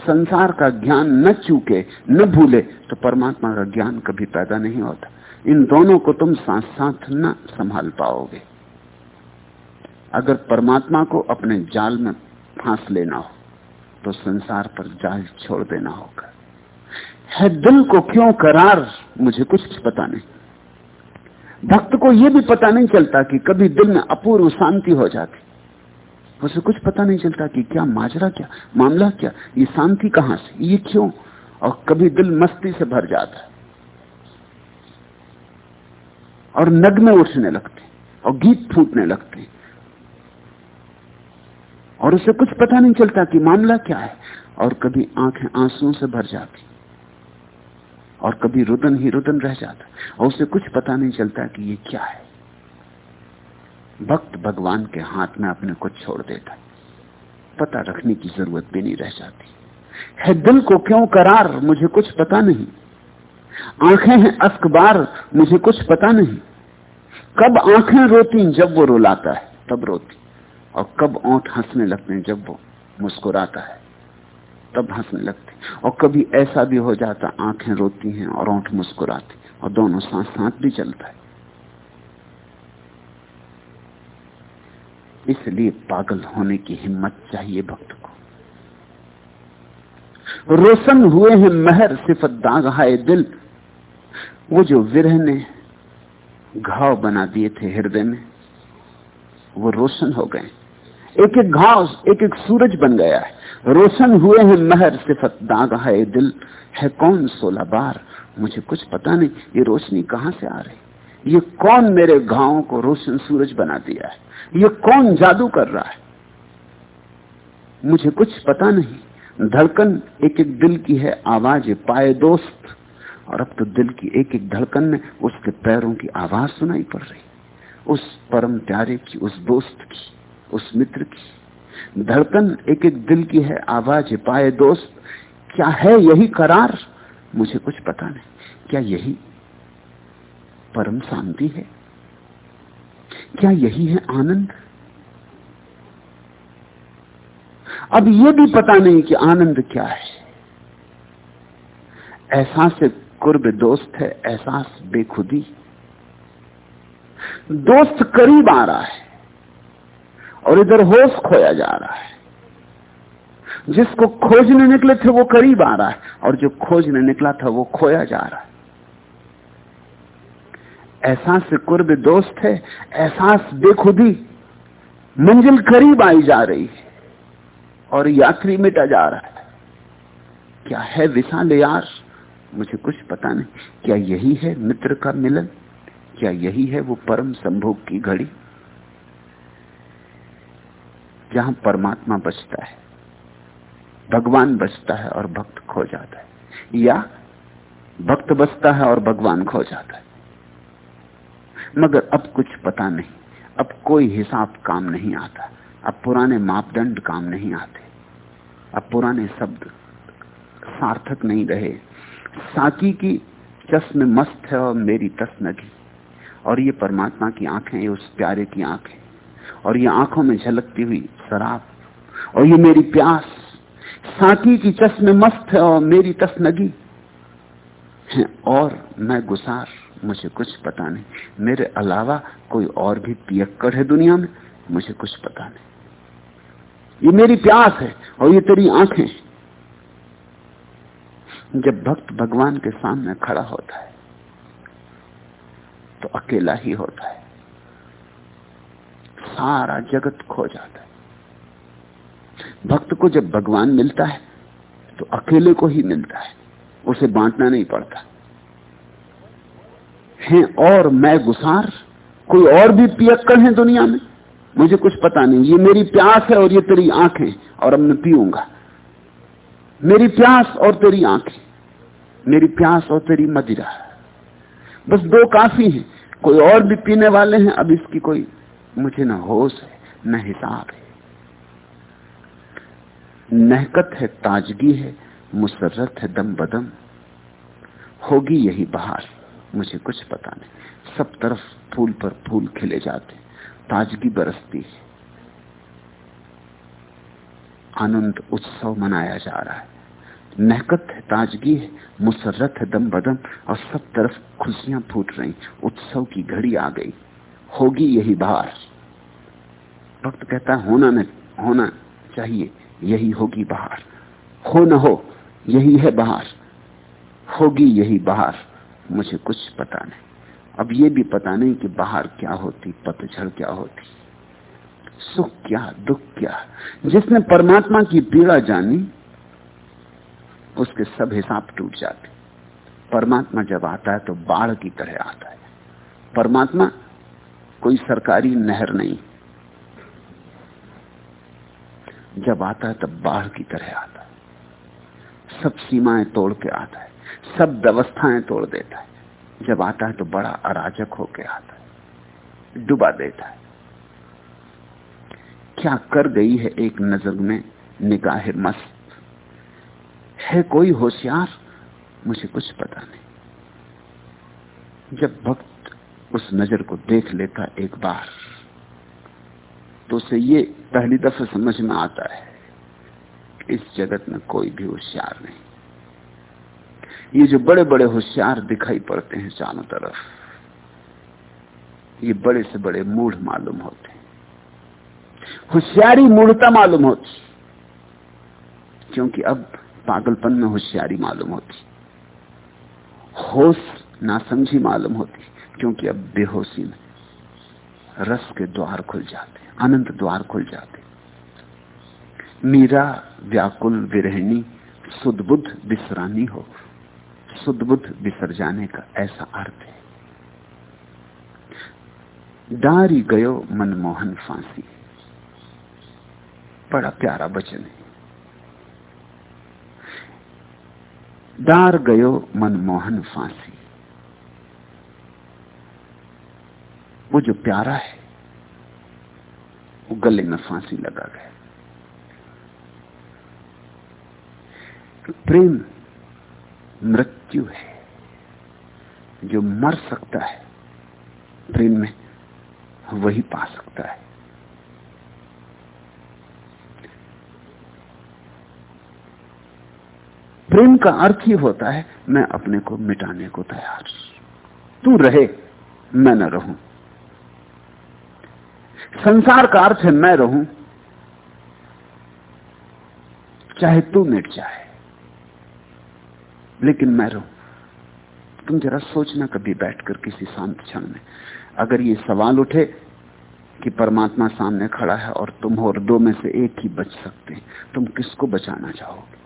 संसार का ज्ञान न चूके, न भूले तो परमात्मा का ज्ञान कभी पैदा नहीं होता। इन दोनों को तुम साथ साथ न संभाल पाओगे। अगर परमात्मा को अपने जाल में फांस लेना हो तो संसार पर जाल छोड़ देना होगा। है दिल को क्यों करार? मुझे कुछ पता नहीं। भक्त को यह भी पता नहीं चलता कि कभी दिल में अपूर्व शांति हो जाती। उसे कुछ पता नहीं चलता कि क्या माजरा क्या, मामला क्या, ये शांति कहाँ से, ये क्यों? और कभी दिल मस्ती से भर जाता है। और नगमे उठने लगते और गीत फूटने लगते और उसे कुछ पता नहीं चलता कि मामला क्या है, और कभी आँखें आंसुओं से भर जाती। और कभी रुदन ही रुदन रह जाता और उसे कुछ पता नहीं चलता कि ये क्या है। भक्त भगवान के हाथ में अपने को छोड़ देता पता रखने की ज़रूरत भी नहीं रह जाती। है दिल को क्यों करार? मुझे कुछ पता नहीं। आँखें हैं अस्कबार मुझे कुछ पता नहीं। कब आँखें रोती जब वो रुलाता है, तब रोती। और कब ओंठ हंसने लगते हैं जब वो मुस्कुराता है, तब हंसने लगते और कभी ऐसा भी हो जाता, आँखें रोती हैं और ओंठ मुस्कुराती और दोनों साथ साथ भी चलता है। इसलिए पागल होने की हिम्मत चाहिए भक्त को। रोशन हुए हैं महर सिफत दाग हाय दिल। वो जो विरह ने घाव बना दिए थे हृदय में, वो रोशन हो गए। एक एक घाव एक एक सूरज बन गया है। रोशन हुए हैं महर, सिफत दाग है दिल। है कौन सोलह बार? मुझे कुछ पता नहीं, ये रोशनी कहाँ से आ रही? ये कौन मेरे घावों को रोशन सूरज बना दिया है? ये कौन जादू कर रहा है? मुझे कुछ पता नहीं। धड़कन एक एक दिल की है आवाज़ पाए दोस्त। और अब तो दिल की एक एक धड़कन में उसके पैरों की आवाज़ सुनाई पड़ रही। उस परम प्यारे की, उस दोस्त की, उस मित्र की। धड़कन एक एक दिल की है, आवाज़ पाए दोस्त, क्या है यही करार? मुझे कुछ पता नहीं, क्या यही परम शांति है? क्या यही है आनंद? अब यह भी पता नहीं कि आनंद क्या है। एहसास कुर्ब दोस्त है, एहसास बेखुदी। दोस्त करीब आ रहा है। और इधर होश खोया जा रहा है। जिसको खोजने निकले थे वो करीब आ रहा है, और जो खोजने निकला था वो खोया जा रहा है। एहसास से कुर्ब दोस्त है, एहसास बेखुदी, मंजिल करीब आई जा रही है, और यात्री मिटा जा रहा है। क्या है विशाल यार? मुझे कुछ पता नहीं। क्या यही है मित्र का मिलन? क्या यही है वो परम संभोग की घड़ी? जहाँ परमात्मा बचता है, भगवान बचता है और भक्त खो जाता है। या भक्त बचता है और भगवान खो जाता है। मगर अब कुछ पता नहीं, अब कोई हिसाब काम नहीं आता, अब पुराने मापदंड काम नहीं आते, अब पुराने शब्द सार्थक नहीं रहे। साकी की चश्म मस्त है और मेरी तस्नगी, और ये परमात्मा की आँखें उस प्यारे की आँखें, और ये आँखों में झलकती हुई शराब। और ये मेरी प्यास साकी की चश्मे मस्त है और मेरी तस्नगी। है, और मैं गुसार, मुझे कुछ पता नहीं। मेरे अलावा कोई और भी पियक्कड़ है दुनिया में, मुझे कुछ पता नहीं। ये मेरी प्यास है और ये तेरी आँखें। जब भक्त भगवान के सामने खड़ा होता है तो अकेला ही होता है। सारा जगत खो जाता है। भक्त को जब भगवान मिलता है तो अकेले को ही मिलता है। उसे बांटना नहीं पड़ता। है और मैं गुसार? कोई और भी पियक्कड़ है दुनिया में? मुझे कुछ पता नहीं। ये मेरी प्यास है और ये तेरी आँखें, और अब मैं पीऊँगा। मेरी प्यास और तेरी आँखें, मेरी प्यास और तेरी मदिरा। बस दो काफ़ी हैं। कोई और भी पीने वाले हैं, अब इसकी कोई मुझे ना होश है, न हिसाब है। नहकत है, ताजगी है मुसरत है दम बदम होगी यही बहार, मुझे कुछ पता नहीं। सब तरफ़ फूल पर फूल खिले जाते, ताजगी बरसती है। आनंद उत्सव मनाया जा रहा है। नहकत है, ताजगी है मुसरत है दम बदम और सब तरफ़ खुशियाँ फूट रही, उत्सव की घड़ी आ गई। होगी यही बहार। भक्त कहता है, होना न होना चाहिए। यही होगी बहार। हो न हो, यही है बहार। होगी यही बहार, मुझे कुछ पता नहीं। अब ये भी पता नहीं कि बाहर क्या होती, पतझड़ क्या होती। सुख क्या, दुख क्या। जिसने परमात्मा की पीड़ा जानी, उसके सब हिसाब टूट जाते। परमात्मा जब आता है तो बाढ़ की तरह आता है। परमात्मा कोई सरकारी नहर नहीं जब आता है, तब बाढ़ की तरह आता है। सब सीमाएँ तोड़ के आता है। सब व्यवस्थाएँ तोड़ देता है। जब आता है तो बड़ा अराजक होके आता है। डुबा देता है। क्या कर गई है एक नज़र में, निगाह मस्त? है कोई होशियार? मुझे कुछ पता नहीं। जब भक्त उस नज़र को देख लेता एक बार तो उसे ये पहली दफे समझ में आता है इस जगत में कोई भी होशियार नहीं। ये जो बड़े बड़े होशियार दिखाई पड़ते हैं चारों तरफ़, ये बड़े से बड़े मूढ़ मालूम होते हैं। होशियारी मूढ़ता मालूम होती, क्योंकि अब पागलपन में होशियारी मालूम होती। होश नासमझी मालूम होती, क्योंकि अब बेहोशी में रस के द्वार खुल जाते अनंत द्वार खुल जाते। मीरा, व्याकुल, विरहणी, सुदबुद्ध विश्रानी हो। सुदबुद्ध विसर जाने का ऐसा अर्थ है। डारी गयो मनमोहन फांसी। बड़ा प्यारा वचन है। डार गयो मनमोहन फांसी। वो जो प्यारा है गले में फांसी लगा गया। तो प्रेम मृत्यु है। जो मर सकता है, प्रेम में वही पा सकता है। प्रेम का अर्थ ही होता है, मैं अपने को मिटाने को तैयार। तू रहे, मैं न रहूँ। संसार का अर्थ है मैं रहूँ, चाहे तू मिट जाए, लेकिन मैं रहूँ। तुम जरा सोचना कभी बैठकर किसी शांत क्षण में। अगर ये सवाल उठे कि परमात्मा सामने खड़ा है और तुम और दो में से एक ही बच सकते हैं, तुम किसको बचाना चाहोगे?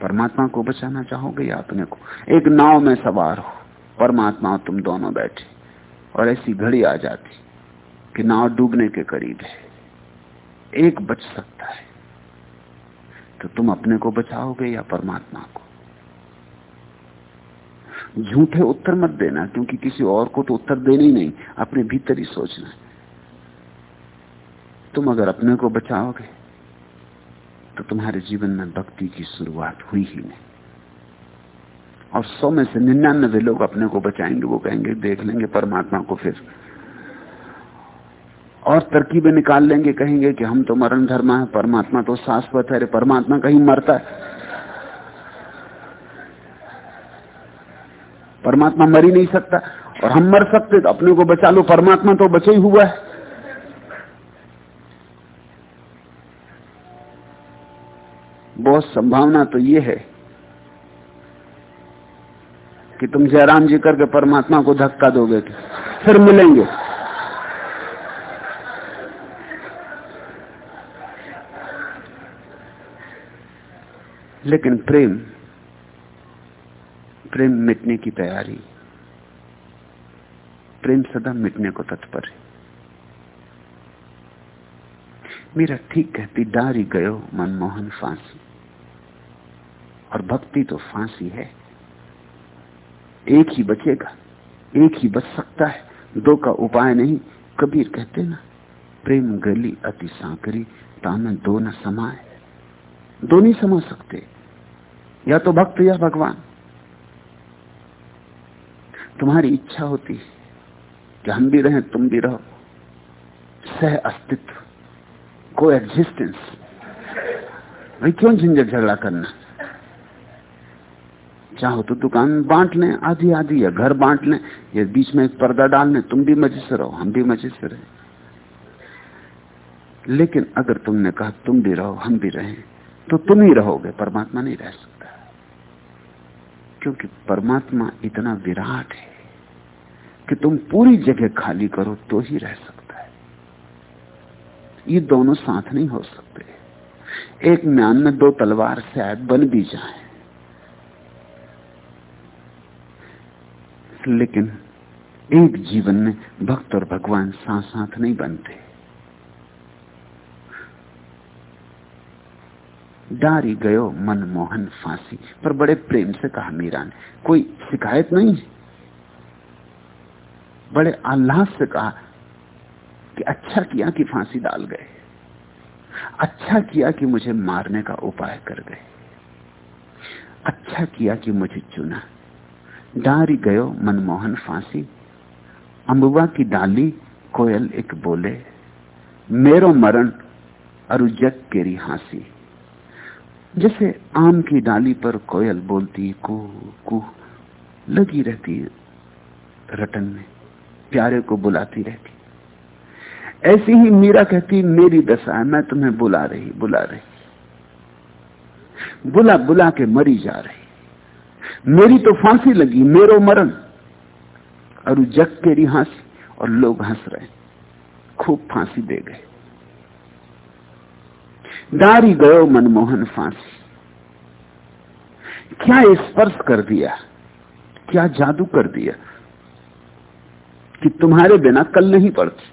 परमात्मा को बचाना चाहोगे या अपने को? एक नाव में सवार हो, परमात्मा तुम दोनों बैठे। और ऐसी घड़ी आ जाती कि नाव डूबने के करीब है। एक बच सकता है। तो तुम अपने को बचाओगे या परमात्मा को? झूठे उत्तर मत देना, क्योंकि किसी और को तो उत्तर देना ही नहीं, अपने भीतर ही सोचना तुम अगर अपने को बचाओगे तो तुम्हारे जीवन में भक्ति की शुरुआत हुई ही नहीं। और सौ में से निन्यानबे लोग अपने को बचाएँगे, वो कहेंगे, देख लेंगे परमात्मा को फिर। और तरकीबें निकाल लेंगे, कहेंगे कि हम तो मरण धर्मा है, परमात्मा तो शाश्वत है परमात्मा कहीं मरता है। परमात्मा मर ही नहीं सकता। और हम मर सकते तो अपने को बचा लो, परमात्मा तो बचे ही हुआ है। बहुत संभावना तो ये है कि तुम जयराम जी करके परमात्मा को धक्का दोगे तो फिर मिलेंगे। लेकिन प्रेम प्रेम मिटने की तैयारी, प्रेम सदा मिटने को तत्पर है। मेरा ठीक कहती डारी गयो मनमोहन फांसी, और भक्ति तो फांसी है। एक ही बचेगा, एक ही बच सकता है। दो का उपाय नहीं, कबीर कहते ना, प्रेम गली अति सांकरी, ताना दो न समाए। दो नहीं समा सकते। या तो भक्त या भगवान। तुम्हारी इच्छा होती है कि हम भी रहें, तुम भी रहो। सह अस्तित्व को एग्जिस्टेंस भाई क्यों झंझट झगड़ा करना? चाहो तो दुकान बांट लें, आधी आधी या घर बांट लें, या बीच में एक पर्दा डाल लें, तुम भी मज़े से रहो, हम भी मज़े से रहे। लेकिन अगर तुमने कहा, तुम भी रहो, हम भी रहे तो तुम ही रहोगे, परमात्मा नहीं रह सकता। क्योंकि परमात्मा इतना विराट है कि तुम पूरी जगह खाली करो तो ही रह सकता है। ये दोनों साथ नहीं हो सकते। एक म्यान में दो तलवार शायद बन भी जाए लेकिन एक जीवन में भक्त और भगवान साथ साथ नहीं बनते। डारी गयो मनमोहन फांसी, पर बड़े प्रेम से कहा मीरा ने कोई शिकायत नहीं बड़े आह्लाद से कहा कि अच्छा किया कि फांसी डाल गए। अच्छा किया कि मुझे मारने का उपाय कर गए। अच्छा किया कि मुझे चुना। डारी गयो, मनमोहन फांसी। अम्बुआ की डाली, कोयल एक बोले, मेरो मरण अरुजक केरी हासी। जैसे आम की डाली पर कोयल बोलती कू कू लगी रहती रटन में, प्यारे को बुलाती रहती। ऐसी ही मीरा कहती, मेरी दशा है, मैं तुम्हें बुला रही बुला रही। बुला बुला के मरी जा रही। मेरी तो फांसी लगी, मेरो मरण। और जग केरी हँसी और लोग हंस रहे। खूब फांसी दे गए। डारी गयो मनमोहन फांसी। क्या स्पर्श कर दिया? क्या जादू कर दिया? कि तुम्हारे बिना कल नहीं पड़ती।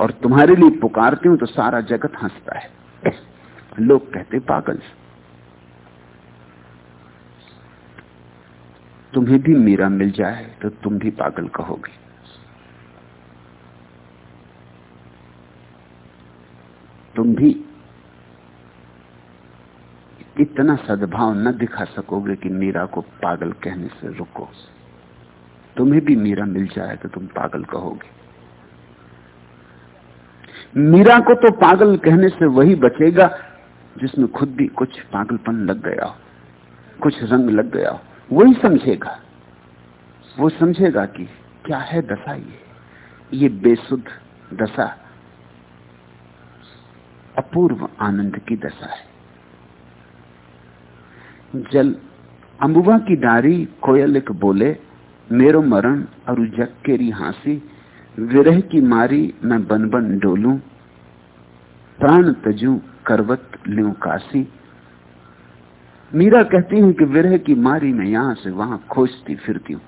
और तुम्हारे लिए पुकारती हूँ तो सारा जगत हंसता है। लोग कहते पागल तुम्हें भी मीरा मिल जाए तो तुम भी पागल कहोगे। तुम भी इतना सद्भाव न दिखा सकोगे कि मीरा को पागल कहने से रुको। तुम्हें भी मीरा मिल जाए तो तुम पागल कहोगे। मीरा को तो पागल कहने से वही बचेगा जिसमें खुद भी कुछ पागलपन लग गया हो, कुछ रंग लग गया हो। वही समझेगा। वो समझेगा कि क्या है दशा ये? ये बेसुध दशा, अपूर्व आनंद की दशा है। जल अंबुआ की डारी कोयल एक बोले, मेरो मरण और जग केरी हासी, विरह की मारी मैं बन बन डोलू, प्राण तजू करवत ल्यू काशी मीरा कहती हूँ कि विरह की मारी मैं यहाँ से वहाँ खोजती फिरती हूँ।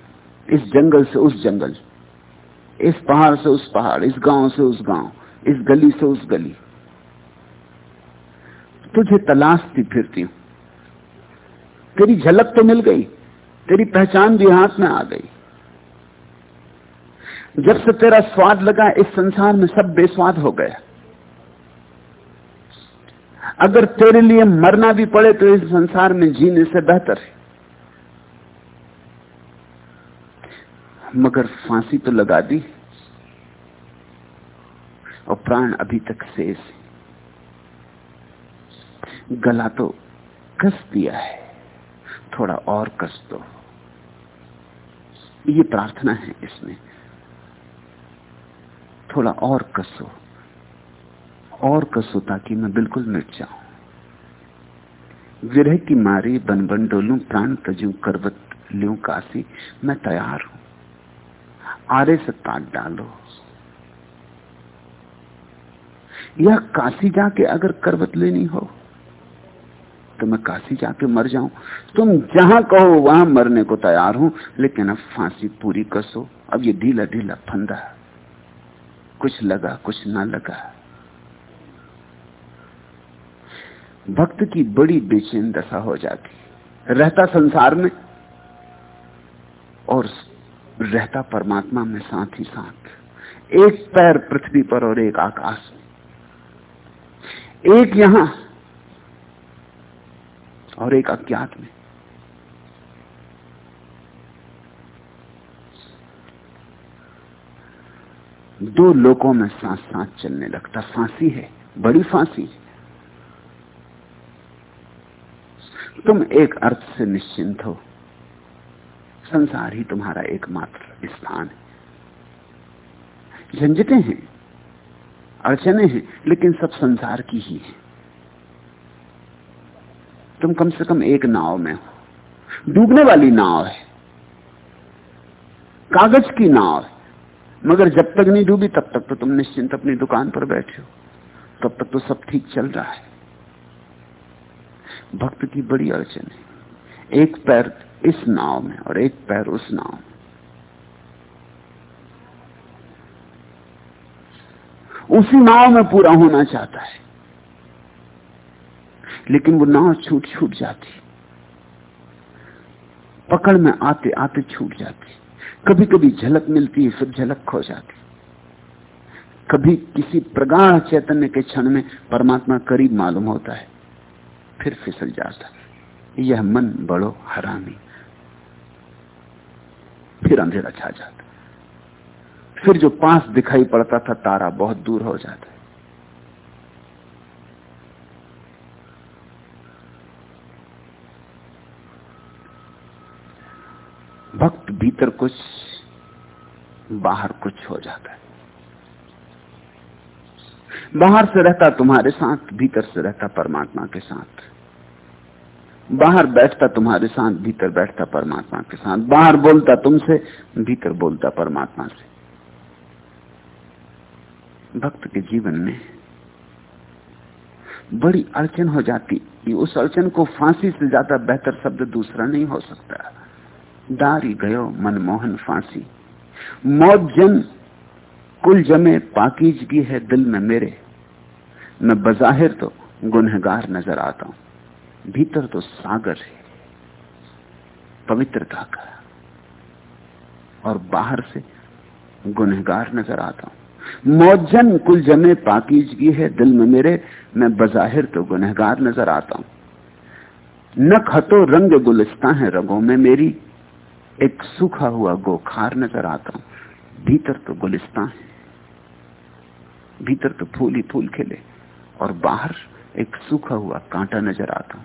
इस जंगल से उस जंगल, इस पहाड़ से उस पहाड़, इस गाँव से उस गाँव, इस गली से उस गली। तुझे तलाशती फिरती हूँ। तेरी झलक तो मिल गई, तेरी पहचान भी हाथ में आ गई। जब से तेरा स्वाद लगा, इस संसार में सब बेस्वाद हो गया। अगर तेरे लिए मरना भी पड़े तो इस संसार में जीने से बेहतर है। मगर फांसी तो लगा दी और प्राण अभी तक शेष गला तो कस दिया है। थोड़ा और कस दो। ये प्रार्थना है इसमें। थोड़ा और कसो। और कसो ताकि मैं बिल्कुल मिट जाऊँ। विरह की मारी बन बन डोलू, प्राण तजू, करवत लू काशी मैं तैयार हूँ। आरे से काट डालो। या काशी जाके अगर करवत लेनी हो तो मैं काशी जाके मर जाऊँ। तुम जहाँ कहो वहाँ मरने को तैयार हूँ, लेकिन अब फांसी पूरी कसो। अब ये ढीला ढीला फंदा। कुछ लगा, कुछ ना लगा। भक्त की बड़ी बेचैन दशा हो जाती रहता संसार में और रहता परमात्मा में साथ ही साथ। एक पैर पृथ्वी पर और एक आकाश में। एक यहाँ और एक अज्ञात में। दो लोगों में सांस सांस चलने लगता। फांसी है, बड़ी फांसी तुम एक अर्थ से निश्चिंत हो। संसार ही तुम्हारा एकमात्र स्थान है। झंझटें हैं, अड़चने हैं, लेकिन सब संसार की ही है। तुम कम से कम एक नाव में हो। डूबने वाली नाव है। कागज़ की नाव है। मगर जब तक नहीं डूबी, तब तक तो तुम निश्चिंत अपनी दुकान पर बैठे हो। तब तक तो सब ठीक चल रहा है। भक्त की बड़ी अड़चन है। एक पैर इस नाव में और एक पैर उस नाव में। उसी नाव में पूरा होना चाहता है। लेकिन वो नाव छूट छूट जाती। पकड़ में आते आते छूट जाती। कभी कभी झलक मिलती है फिर झलक खो जाती। कभी किसी प्रगाढ़ चैतन्य के क्षण में परमात्मा करीब मालूम होता है। फिर फिसल जाता। यह मन बड़ो हरामी। फिर अंधेरा छा जाता। फिर जो पास दिखाई पड़ता था, तारा बहुत दूर हो जाता। है भक्त भीतर कुछ, बाहर कुछ हो जाता है। बाहर से रहता तुम्हारे साथ, भीतर से रहता परमात्मा के साथ। बाहर बैठता तुम्हारे साथ, भीतर बैठता परमात्मा के साथ। बाहर बोलता तुमसे, भीतर बोलता परमात्मा से। भक्त के जीवन में बड़ी अड़चन हो जाती। उस अड़चन को फांसी से ज़्यादा बेहतर शब्द दूसरा नहीं हो सकता। दारी गयो मनमोहन फांसी। मौत जन कुल जमे पाकिजगी है दिल में मेरे। मैं बजाहिर तो गुनहगार नज़र आता हूँ। भीतर तो सागर है, पवित्रता का। और बाहर से गुनहगार नज़र आता हूँ। मौजन कुल जमे पाकिजगी है दिल में मेरे। मैं बजाहिर तो गुनहगार नज़र आता हूँ। न खतो रंग गुलिस्ता है रंगों में मेरी। एक सूखा हुआ गोखार नज़र आता हूँ। भीतर तो गुलिस्ता है भीतर तो फूल ही फूल खिले और बाहर एक सूखा हुआ कांटा नज़र आता।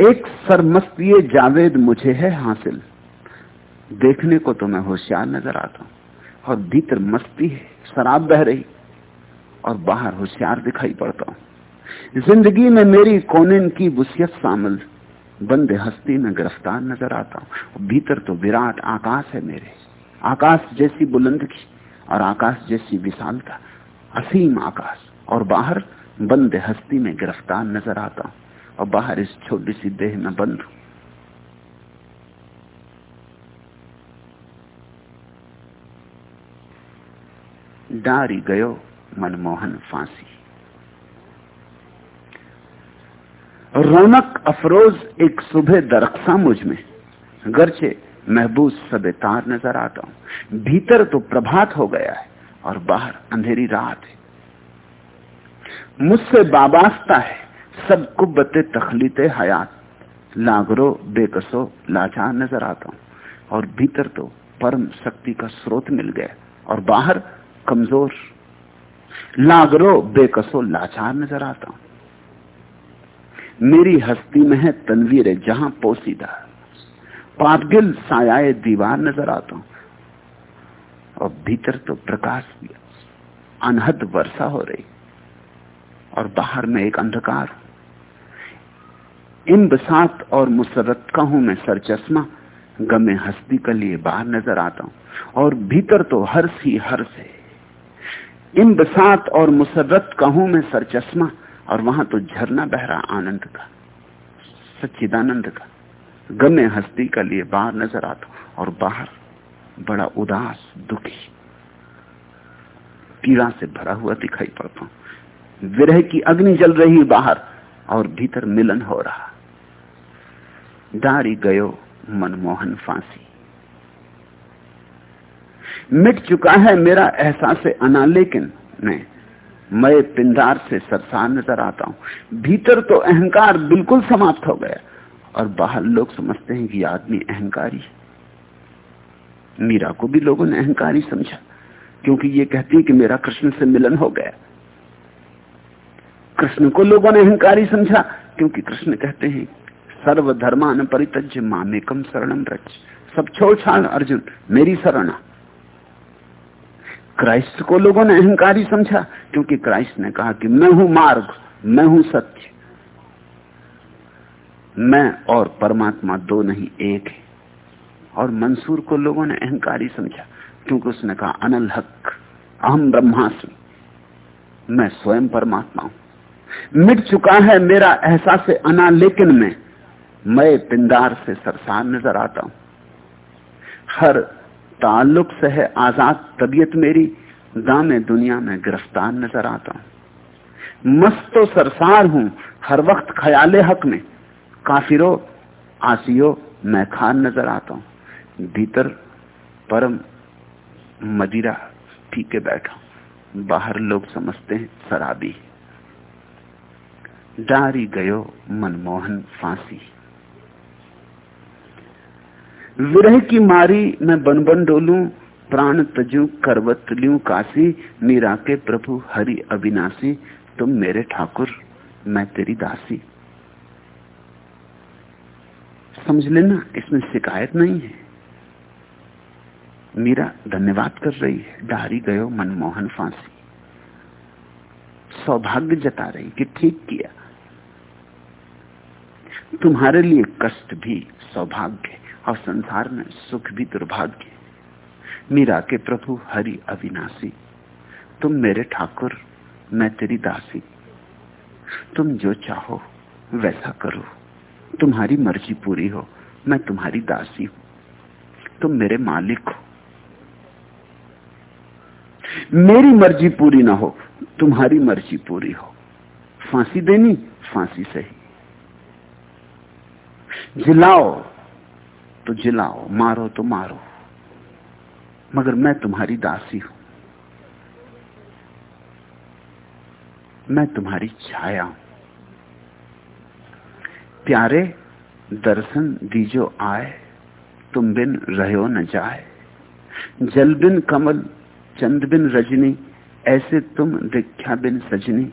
एक सरमस्ती जावेद मुझे है हासिल। देखने को तो मैं होशियार नज़र आता हूँ और भीतर मस्ती है, शराब बह रही और बाहर होशियार दिखाई पड़ता हूँ। ज़िंदगी में मेरी कोनिन की बुसियत शामिल, बंद हस्ती में गिरफ़्तार नज़र आता हूँ। भीतर तो विराट आकाश है मेरे। आकाश जैसी बुलंद की और आकाश जैसी विशालता। असीम आकाश और बाहर बंद हस्ती में गिरफ़्तार नज़र आता हूँ और बाहर इस छोटी सी देह में बंद। डारी गयो मनमोहन फांसी। रौनक अफरोज एक सुबह दरख्सा मुझमें गरचे महबूज सबेतार नज़र आता। हूँ भीतर तो प्रभात हो गया है। और बाहर अंधेरी रात है। मुझसे बाबास्ता है, सब कुब्बते तखलीते हयात। लागरो, बेकसो, लाचार नज़र आता हूँ। और भीतर तो परम शक्ति का स्रोत मिल गया। और बाहर कमज़ोर। लागरो, बेकसो, लाचार नज़र आता हूँ। मेरी हस्ती में है तनवीर जहाँ पोसीदा पापगिल सायाए दीवार नज़र आता हूँ। और भीतर तो प्रकाश अनहद वर्षा हो रही। और बाहर में एक अंधकार। इन बसात और मुसरत का हूँ मैं सरचश्मा गमे हस्ती के लिए बाहर नज़र आता हूँ। और भीतर तो हर्ष ही हर्ष है। इन बसात और मुसरत का हूँ मैं सरचश्मा और वहाँ तो झरना बह रहा आनंद का, सच्चिदानंद का। गमे हस्ती का लिए बाहर नज़र आता हूँ, और बाहर बड़ा उदास, दुखी, पीड़ा से भरा हुआ दिखाई पड़ता हूँ। विरह की अग्नि जल रही बाहर और भीतर मिलन हो रहा। दारी गयो मनमोहन फांसी। मिट चुका है मेरा एहसास अना, लेकिन मैं मैं पिंडार से सरसार नज़र आता हूँ। भीतर तो अहंकार बिल्कुल समाप्त हो गया और बाहर लोग समझते हैं कि आदमी अहंकारी मीरा को भी लोगों ने अहंकारी समझा, क्योंकि ये कहती है कि मेरा कृष्ण से मिलन हो गया। कृष्ण को लोगों ने अहंकारी समझा, क्योंकि कृष्ण कहते हैं, सर्वधर्मान परितज मामेकम शरणम रच सब छोड़ छाड़ अर्जुन, मेरी शरणा। क्राइस्ट को लोगों ने अहंकारी समझा, क्योंकि क्राइस्ट ने कहा कि मैं हूँ मार्ग, मैं हूँ सत्य। मैं और परमात्मा दो नहीं, एक है। और मंसूर को लोगों ने अहंकारी समझा, क्योंकि उसने कहा, अनल हक, अहम ब्रह्मास्मि। मैं स्वयं परमात्मा हूँ। मिट चुका है मेरा एहसास अना, लेकिन मैं मैं पिंडार से सरसार नज़र आता हूँ। हर ताल्लुक से है आज़ाद तबीयत मेरी, दामे दुनिया में गिरफ़्तार नज़र आता हूँ। मस्त तो सरसार हूँ, हर वक्त ख्याल हक में। काफिरो, आसियो, मैं खान नज़र आता हूँ। भीतर परम मदिरा पी के बैठा बाहर लोग समझते हैं, शराबी। डारी गयो मनमोहन फांसी। विरह की मारी मैं बन बन डोलू, प्राण तजू, करवत लू काशी। मीरा के प्रभु हरि अविनाशी, तुम मेरे ठाकुर, मैं तेरी दासी। समझ लेना, इसमें शिकायत नहीं है। मीरा धन्यवाद कर रही है। डारी गयो मनमोहन फांसी। सौभाग्य जता रही कि ठीक किया। तुम्हारे लिए कष्ट भी सौभाग्य और संसार में सुख भी दुर्भाग्य मीरा के प्रभु हरि अविनाशी, तुम मेरे ठाकुर, मैं तेरी दासी। तुम जो चाहो, वैसा करो। तुम्हारी मर्ज़ी पूरी हो, मैं तुम्हारी दासी हूँ। तुम मेरे मालिक हो। मेरी मर्ज़ी पूरी ना हो, तुम्हारी मर्ज़ी पूरी हो। फांसी देनी, फांसी सही। जिलाओ तो जिलाओ, मारो तो मारो, मगर मैं तुम्हारी दासी हूँ। मैं तुम्हारी छाया हूँ। प्यारे, दर्शन दीजो आए, तुम बिन रहो न जाए। जल बिन कमल चंद बिन रजनी, ऐसे तुम दीक्षा बिन सजनी।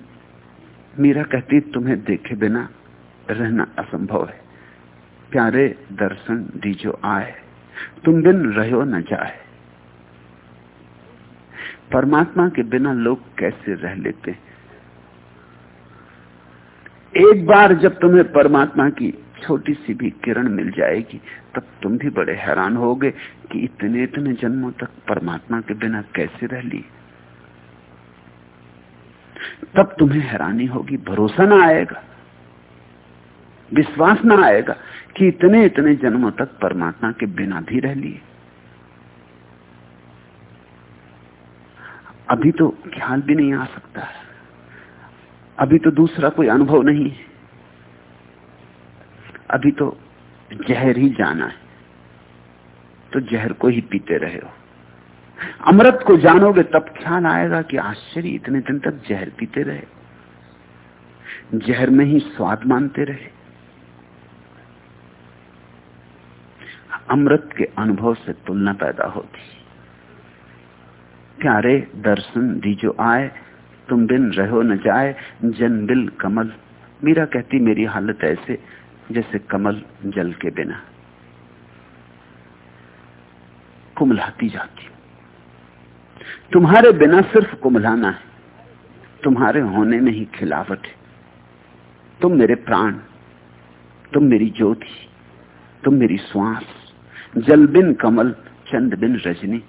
मीरा कहती, तुम्हें देखे बिना रहना असंभव है। प्यारे दर्शन दीजो आए, तुम बिन रहो न जाए। परमात्मा के बिना लोग कैसे रह लेते? एक बार जब तुम्हें परमात्मा की छोटी सी भी किरण मिल जाएगी, तब तुम भी बड़े हैरान होगे कि इतने इतने जन्मों तक परमात्मा के बिना कैसे रह ली। तब तुम्हें हैरानी होगी, भरोसा ना आएगा, विश्वास ना आएगा कि इतने इतने जन्मों तक परमात्मा के बिना भी रह लिए। अभी तो ख्याल भी नहीं आ सकता। अभी तो दूसरा कोई अनुभव नहीं है। अभी तो जहर ही जाना है। तो जहर को ही पीते रहे हो। अमृत को जानोगे तब ख्याल आएगा कि आश्चर्य, इतने दिन तक जहर पीते रहे। जहर में ही स्वाद मानते रहे। अमृत के अनुभव से तुलना पैदा होती। प्यारे दर्शन दीजो आए, तुम बिन रहो न जाए जन बिल कमल। मीरा कहती, मेरी हालत ऐसे। जैसे कमल जल के बिना। कुमलाती जाती। तुम्हारे बिना सिर्फ़ कुमलाना है, तुम्हारे होने में ही खिलावट है। तुम मेरे प्राण, तुम मेरी ज्योति, तुम मेरी श्वास, जल बिन कमल, चंद बिन रजनी।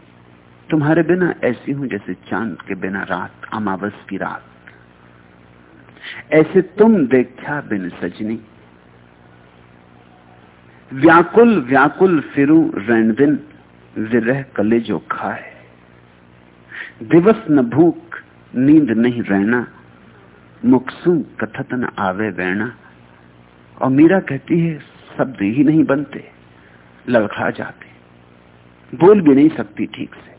तुम्हारे बिना ऐसी हूँ जैसे चाँद के बिना रात, अमावस की रात। ऐसे तुम देखा बिन सजनी। व्याकुल व्याकुल फिरू रैन बिन विरह कले जो खाए। दिवस न भूख, नींद नहीं रहना मुखसू कथत न आवे वैना और मीरा कहती है, शब्द ही नहीं बनते लड़खड़ा जाते। बोल भी नहीं सकती ठीक से।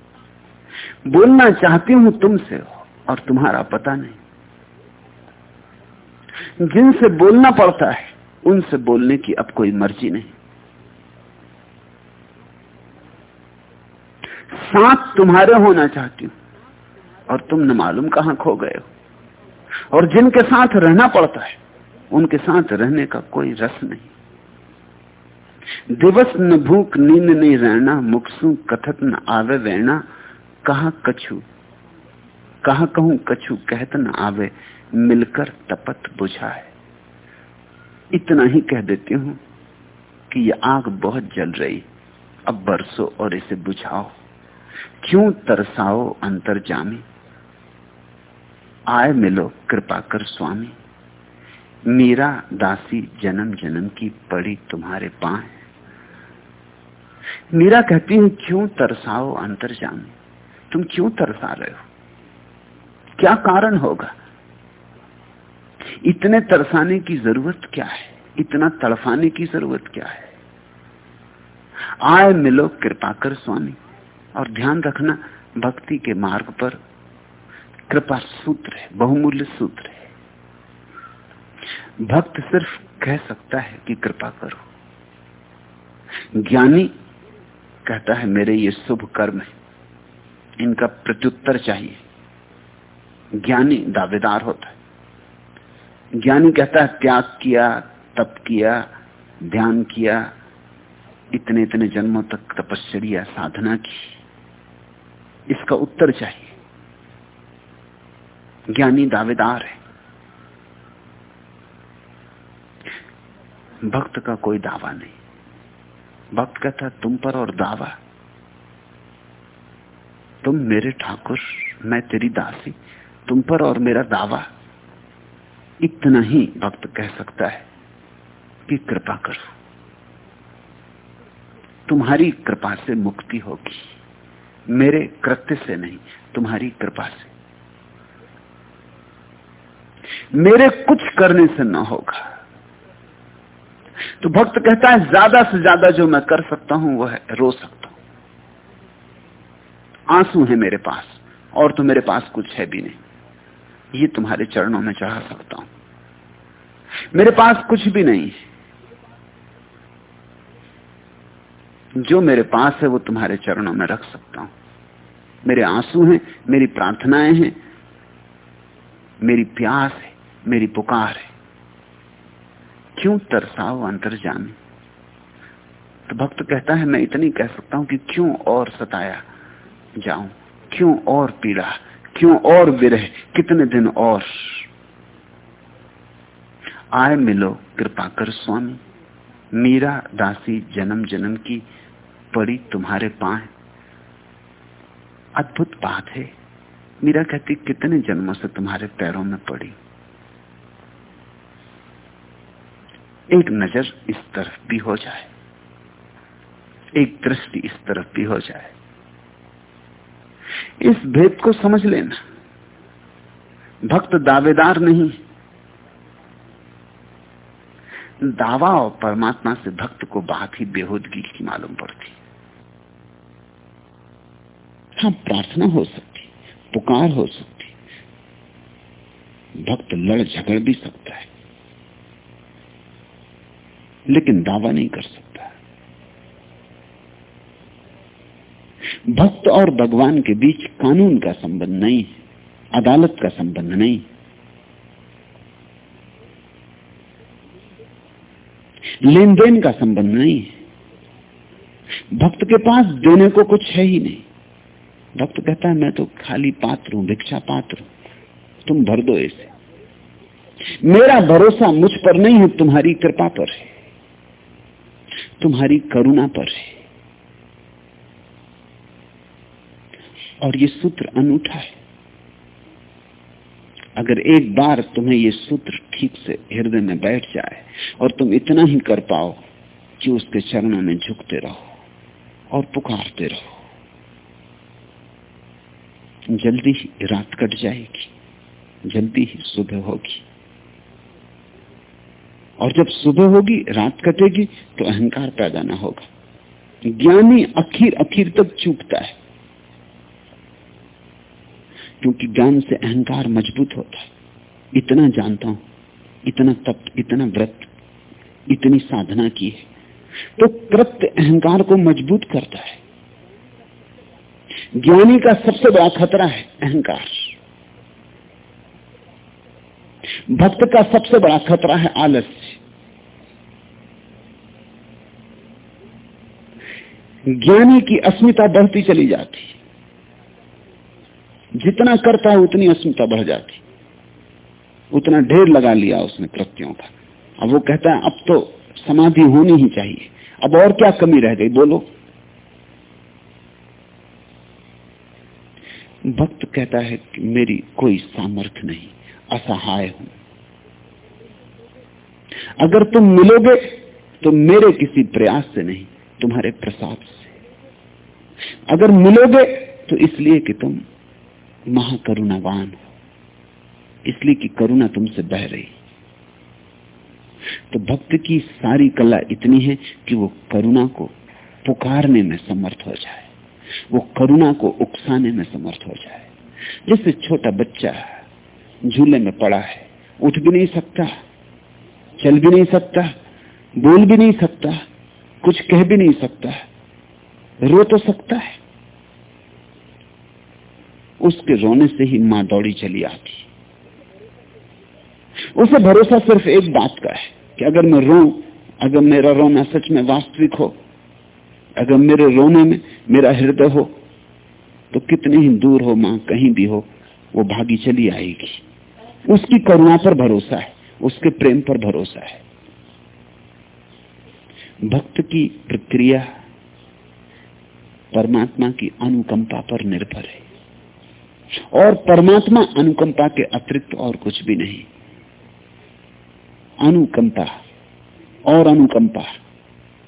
बोलना चाहती हूँ तुमसे, और तुम्हारा पता नहीं। जिनसे बोलना पड़ता है, उनसे बोलने की अब कोई मर्ज़ी नहीं। साथ तुम्हारे होना चाहती हूँ। और तुम न मालूम कहाँ खो गए हो। और जिनके साथ रहना पड़ता है, उनके साथ रहने का कोई रस नहीं। दिवस न भूख, नींद नहीं रहना मुखसू कथत न आवे वैना कहा कछु, कहा कहूँ कछु, कहत न आवे, मिलकर तपत बुझा है इतना ही कह देती हूँ कि ये आग बहुत जल रही, अब बरसो और इसे बुझाओ। क्यों तरसाओ अंतर जामी? आए मिलो कृपा कर स्वामी। मीरा दासी जन्म जन्म की पड़ी तुम्हारे पाए मीरा कहती है, क्यों तरसाओ अंतर जामी? तुम क्यों तरसा रहे हो? क्या कारण होगा? इतने तरसाने की ज़रूरत क्या है? इतना तड़फाने की ज़रूरत क्या है? आए मिलो कृपा कर स्वामी। और ध्यान रखना भक्ति के मार्ग पर। कृपा सूत्र है, बहुमूल्य सूत्र है। भक्त सिर्फ़ कह सकता है कि कृपा करो। ज्ञानी कहता है, मेरे ये शुभ कर्म है, इनका प्रत्युत्तर चाहिए। ज्ञानी दावेदार होता है। ज्ञानी कहता है, त्याग किया, तप किया, ध्यान किया इतने इतने जन्मों तक तपस्या, साधना की। इसका उत्तर चाहिए। ज्ञानी दावेदार है। भक्त का कोई दावा नहीं। भक्त कहता तुम पर और दावा। तुम मेरे ठाकुर, मैं तेरी दासी। तुम पर और मेरा दावा। इतना ही भक्त कह सकता है कि कृपा करो। तुम्हारी कृपा से मुक्ति होगी। मेरे कृत्य से नहीं, तुम्हारी कृपा से। मेरे कुछ करने से ना होगा। तो भक्त कहता है, ज़्यादा से ज़्यादा जो मैं कर सकता हूँ, वह है, रो सकता हूँ। आँसू है मेरे पास, और तो मेरे पास कुछ है भी नहीं। ये तुम्हारे चरणों में चढ़ा सकता हूँ। मेरे पास कुछ भी नहीं जो मेरे पास है वो तुम्हारे चरणों में रख सकता हूँ। मेरे आँसू हैं, मेरी प्रार्थनाएँ हैं, मेरी प्यास है, मेरी पुकार है। क्यों तरसाओ अंतर जाने? तो भक्त कहता है, मैं इतनी कह सकता हूँ कि क्यों और सताया जाऊँ? क्यों और पीड़ा? क्यों और विरह? कितने दिन और? आए मिलो कृपा कर, स्वामी। मीरा दासी जन्म जन्म की पड़ी तुम्हारे पाए अद्भुत बात है। मीरा कहती, कितने जन्मों से तुम्हारे पैरों में पड़ी। एक नज़र इस तरफ़ भी हो जाए। एक दृष्टि इस तरफ़ भी हो जाए। इस भेद को समझ लेना। भक्त दावेदार नहीं दावा और परमात्मा से भक्त को बात ही बेहूदगी की मालूम पड़ती। हाँ प्रार्थना हो सकती, पुकार हो सकती। भक्त लड़ झगड़ भी सकता है, लेकिन दावा नहीं कर सकता। भक्त और भगवान के बीच कानून का संबंध नहीं है अदालत का संबंध नहीं। लेन देन का संबंध नहीं। है भक्त के पास देने को कुछ है ही नहीं। भक्त कहता है, मैं तो खाली पात्र हूँ, भिक्षा पात्र हूँ। तुम भर दो इसे। मेरा भरोसा मुझ पर नहीं है, तुम्हारी कृपा पर है। तुम्हारी करुणा पर है। और ये सूत्र अनूठा है। अगर एक बार तुम्हें ये सूत्र ठीक से हृदय में बैठ जाए और तुम इतना ही कर पाओ कि उसके चरणों में झुकते रहो और पुकारते रहो। जल्दी ही रात कट जाएगी, जल्दी ही सुबह होगी। और जब सुबह होगी, रात कटेगी तो अहंकार पैदा ना होगा। ज्ञानी अखीर अखीर तक चूकता है, क्योंकि ज्ञान से अहंकार मज़बूत होता है। इतना जानता हूँ, इतना तप इतना व्रत, इतनी साधना की है। तो कृत्य अहंकार को मज़बूत करता है। ज्ञानी का सबसे बड़ा खतरा है अहंकार। भक्त का सबसे बड़ा खतरा है आलस्य। ज्ञानी की अस्मिता बढ़ती चली जाती। जितना करता है, उतनी अस्मिता बढ़ जाती। उतना ढेर लगा लिया उसने कृत्यों का अब वो कहता है, अब तो समाधि होनी ही चाहिए। अब और क्या कमी रह गई? बोलो। भक्त कहता है कि मेरी कोई सामर्थ्य नहीं, असहाय हूँ। अगर तुम मिलोगे तो मेरे किसी प्रयास से नहीं, तुम्हारे प्रसाद से। अगर मिलोगे तो इसलिए कि तुम महाकरुणावान हो। इसलिए कि करुणा तुमसे बह रही। तो भक्त की सारी कला इतनी है कि वो करुणा को पुकारने में समर्थ हो जाए। वो करुणा को उकसाने में समर्थ हो जाए। जैसे छोटा बच्चा झूले में पड़ा है, उठ भी नहीं सकता, चल भी नहीं सकता, बोल भी नहीं सकता, कुछ कह भी नहीं सकता, रो तो सकता है। उसके रोने से ही माँ दौड़ी चली आती। उसे भरोसा सिर्फ़ एक बात का है कि अगर मैं रो अगर मेरा रोना सच में वास्तविक हो अगर मेरे रोने में मेरा हृदय हो तो कितने ही दूर हो माँ, कहीं भी हो, वो भागी चली आएगी। उसकी करुणा पर भरोसा है, उसके प्रेम पर भरोसा है। भक्त की प्रक्रिया परमात्मा की अनुकंपा पर निर्भर है। और परमात्मा अनुकंपा के अतिरिक्त और कुछ भी नहीं। अनुकंपा और अनुकंपा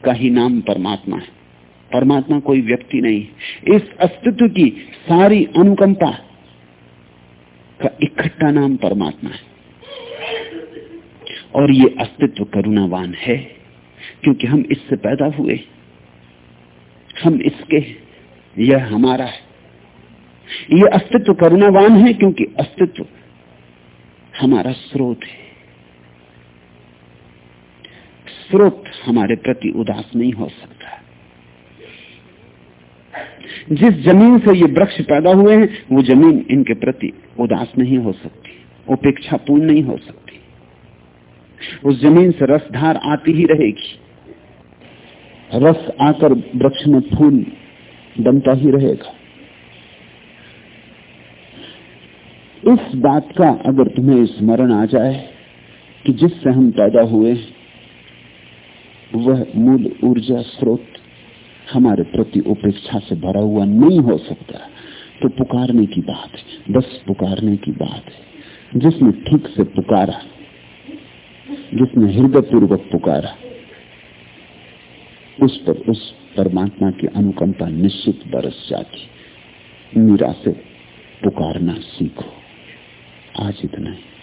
का ही नाम परमात्मा है। परमात्मा कोई व्यक्ति नहीं। इस अस्तित्व की सारी अनुकंपा का इकट्ठा नाम परमात्मा है। और ये अस्तित्व करुणावान है, क्योंकि हम इससे पैदा हुए। हम इसके, यह हमारा है। ये अस्तित्व करुणावान है, क्योंकि अस्तित्व हमारा स्रोत है। स्रोत हमारे प्रति उदास नहीं हो सकता। जिस ज़मीन से ये वृक्ष पैदा हुए हैं, वो ज़मीन इनके प्रति उदास नहीं हो सकती, उपेक्षापूर्ण नहीं हो सकती। उस ज़मीन से रसधार आती ही रहेगी। रस आकर वृक्ष में फूल बनता ही रहेगा। इस बात का अगर तुम्हें स्मरण आ जाए कि जिससे हम पैदा हुए वह मूल ऊर्जा स्रोत हमारे प्रति उपेक्षा से भरा हुआ नहीं हो सकता। तो पुकारने की बात है, बस पुकारने की बात है। जिसने ठीक से पुकारा, जिसने हृदय पूर्वक पुकारा, उस पर, उस परमात्मा की अनुकंपा निश्चित बरस जाती। मीरा से पुकारना सीखो। आज इतना ही।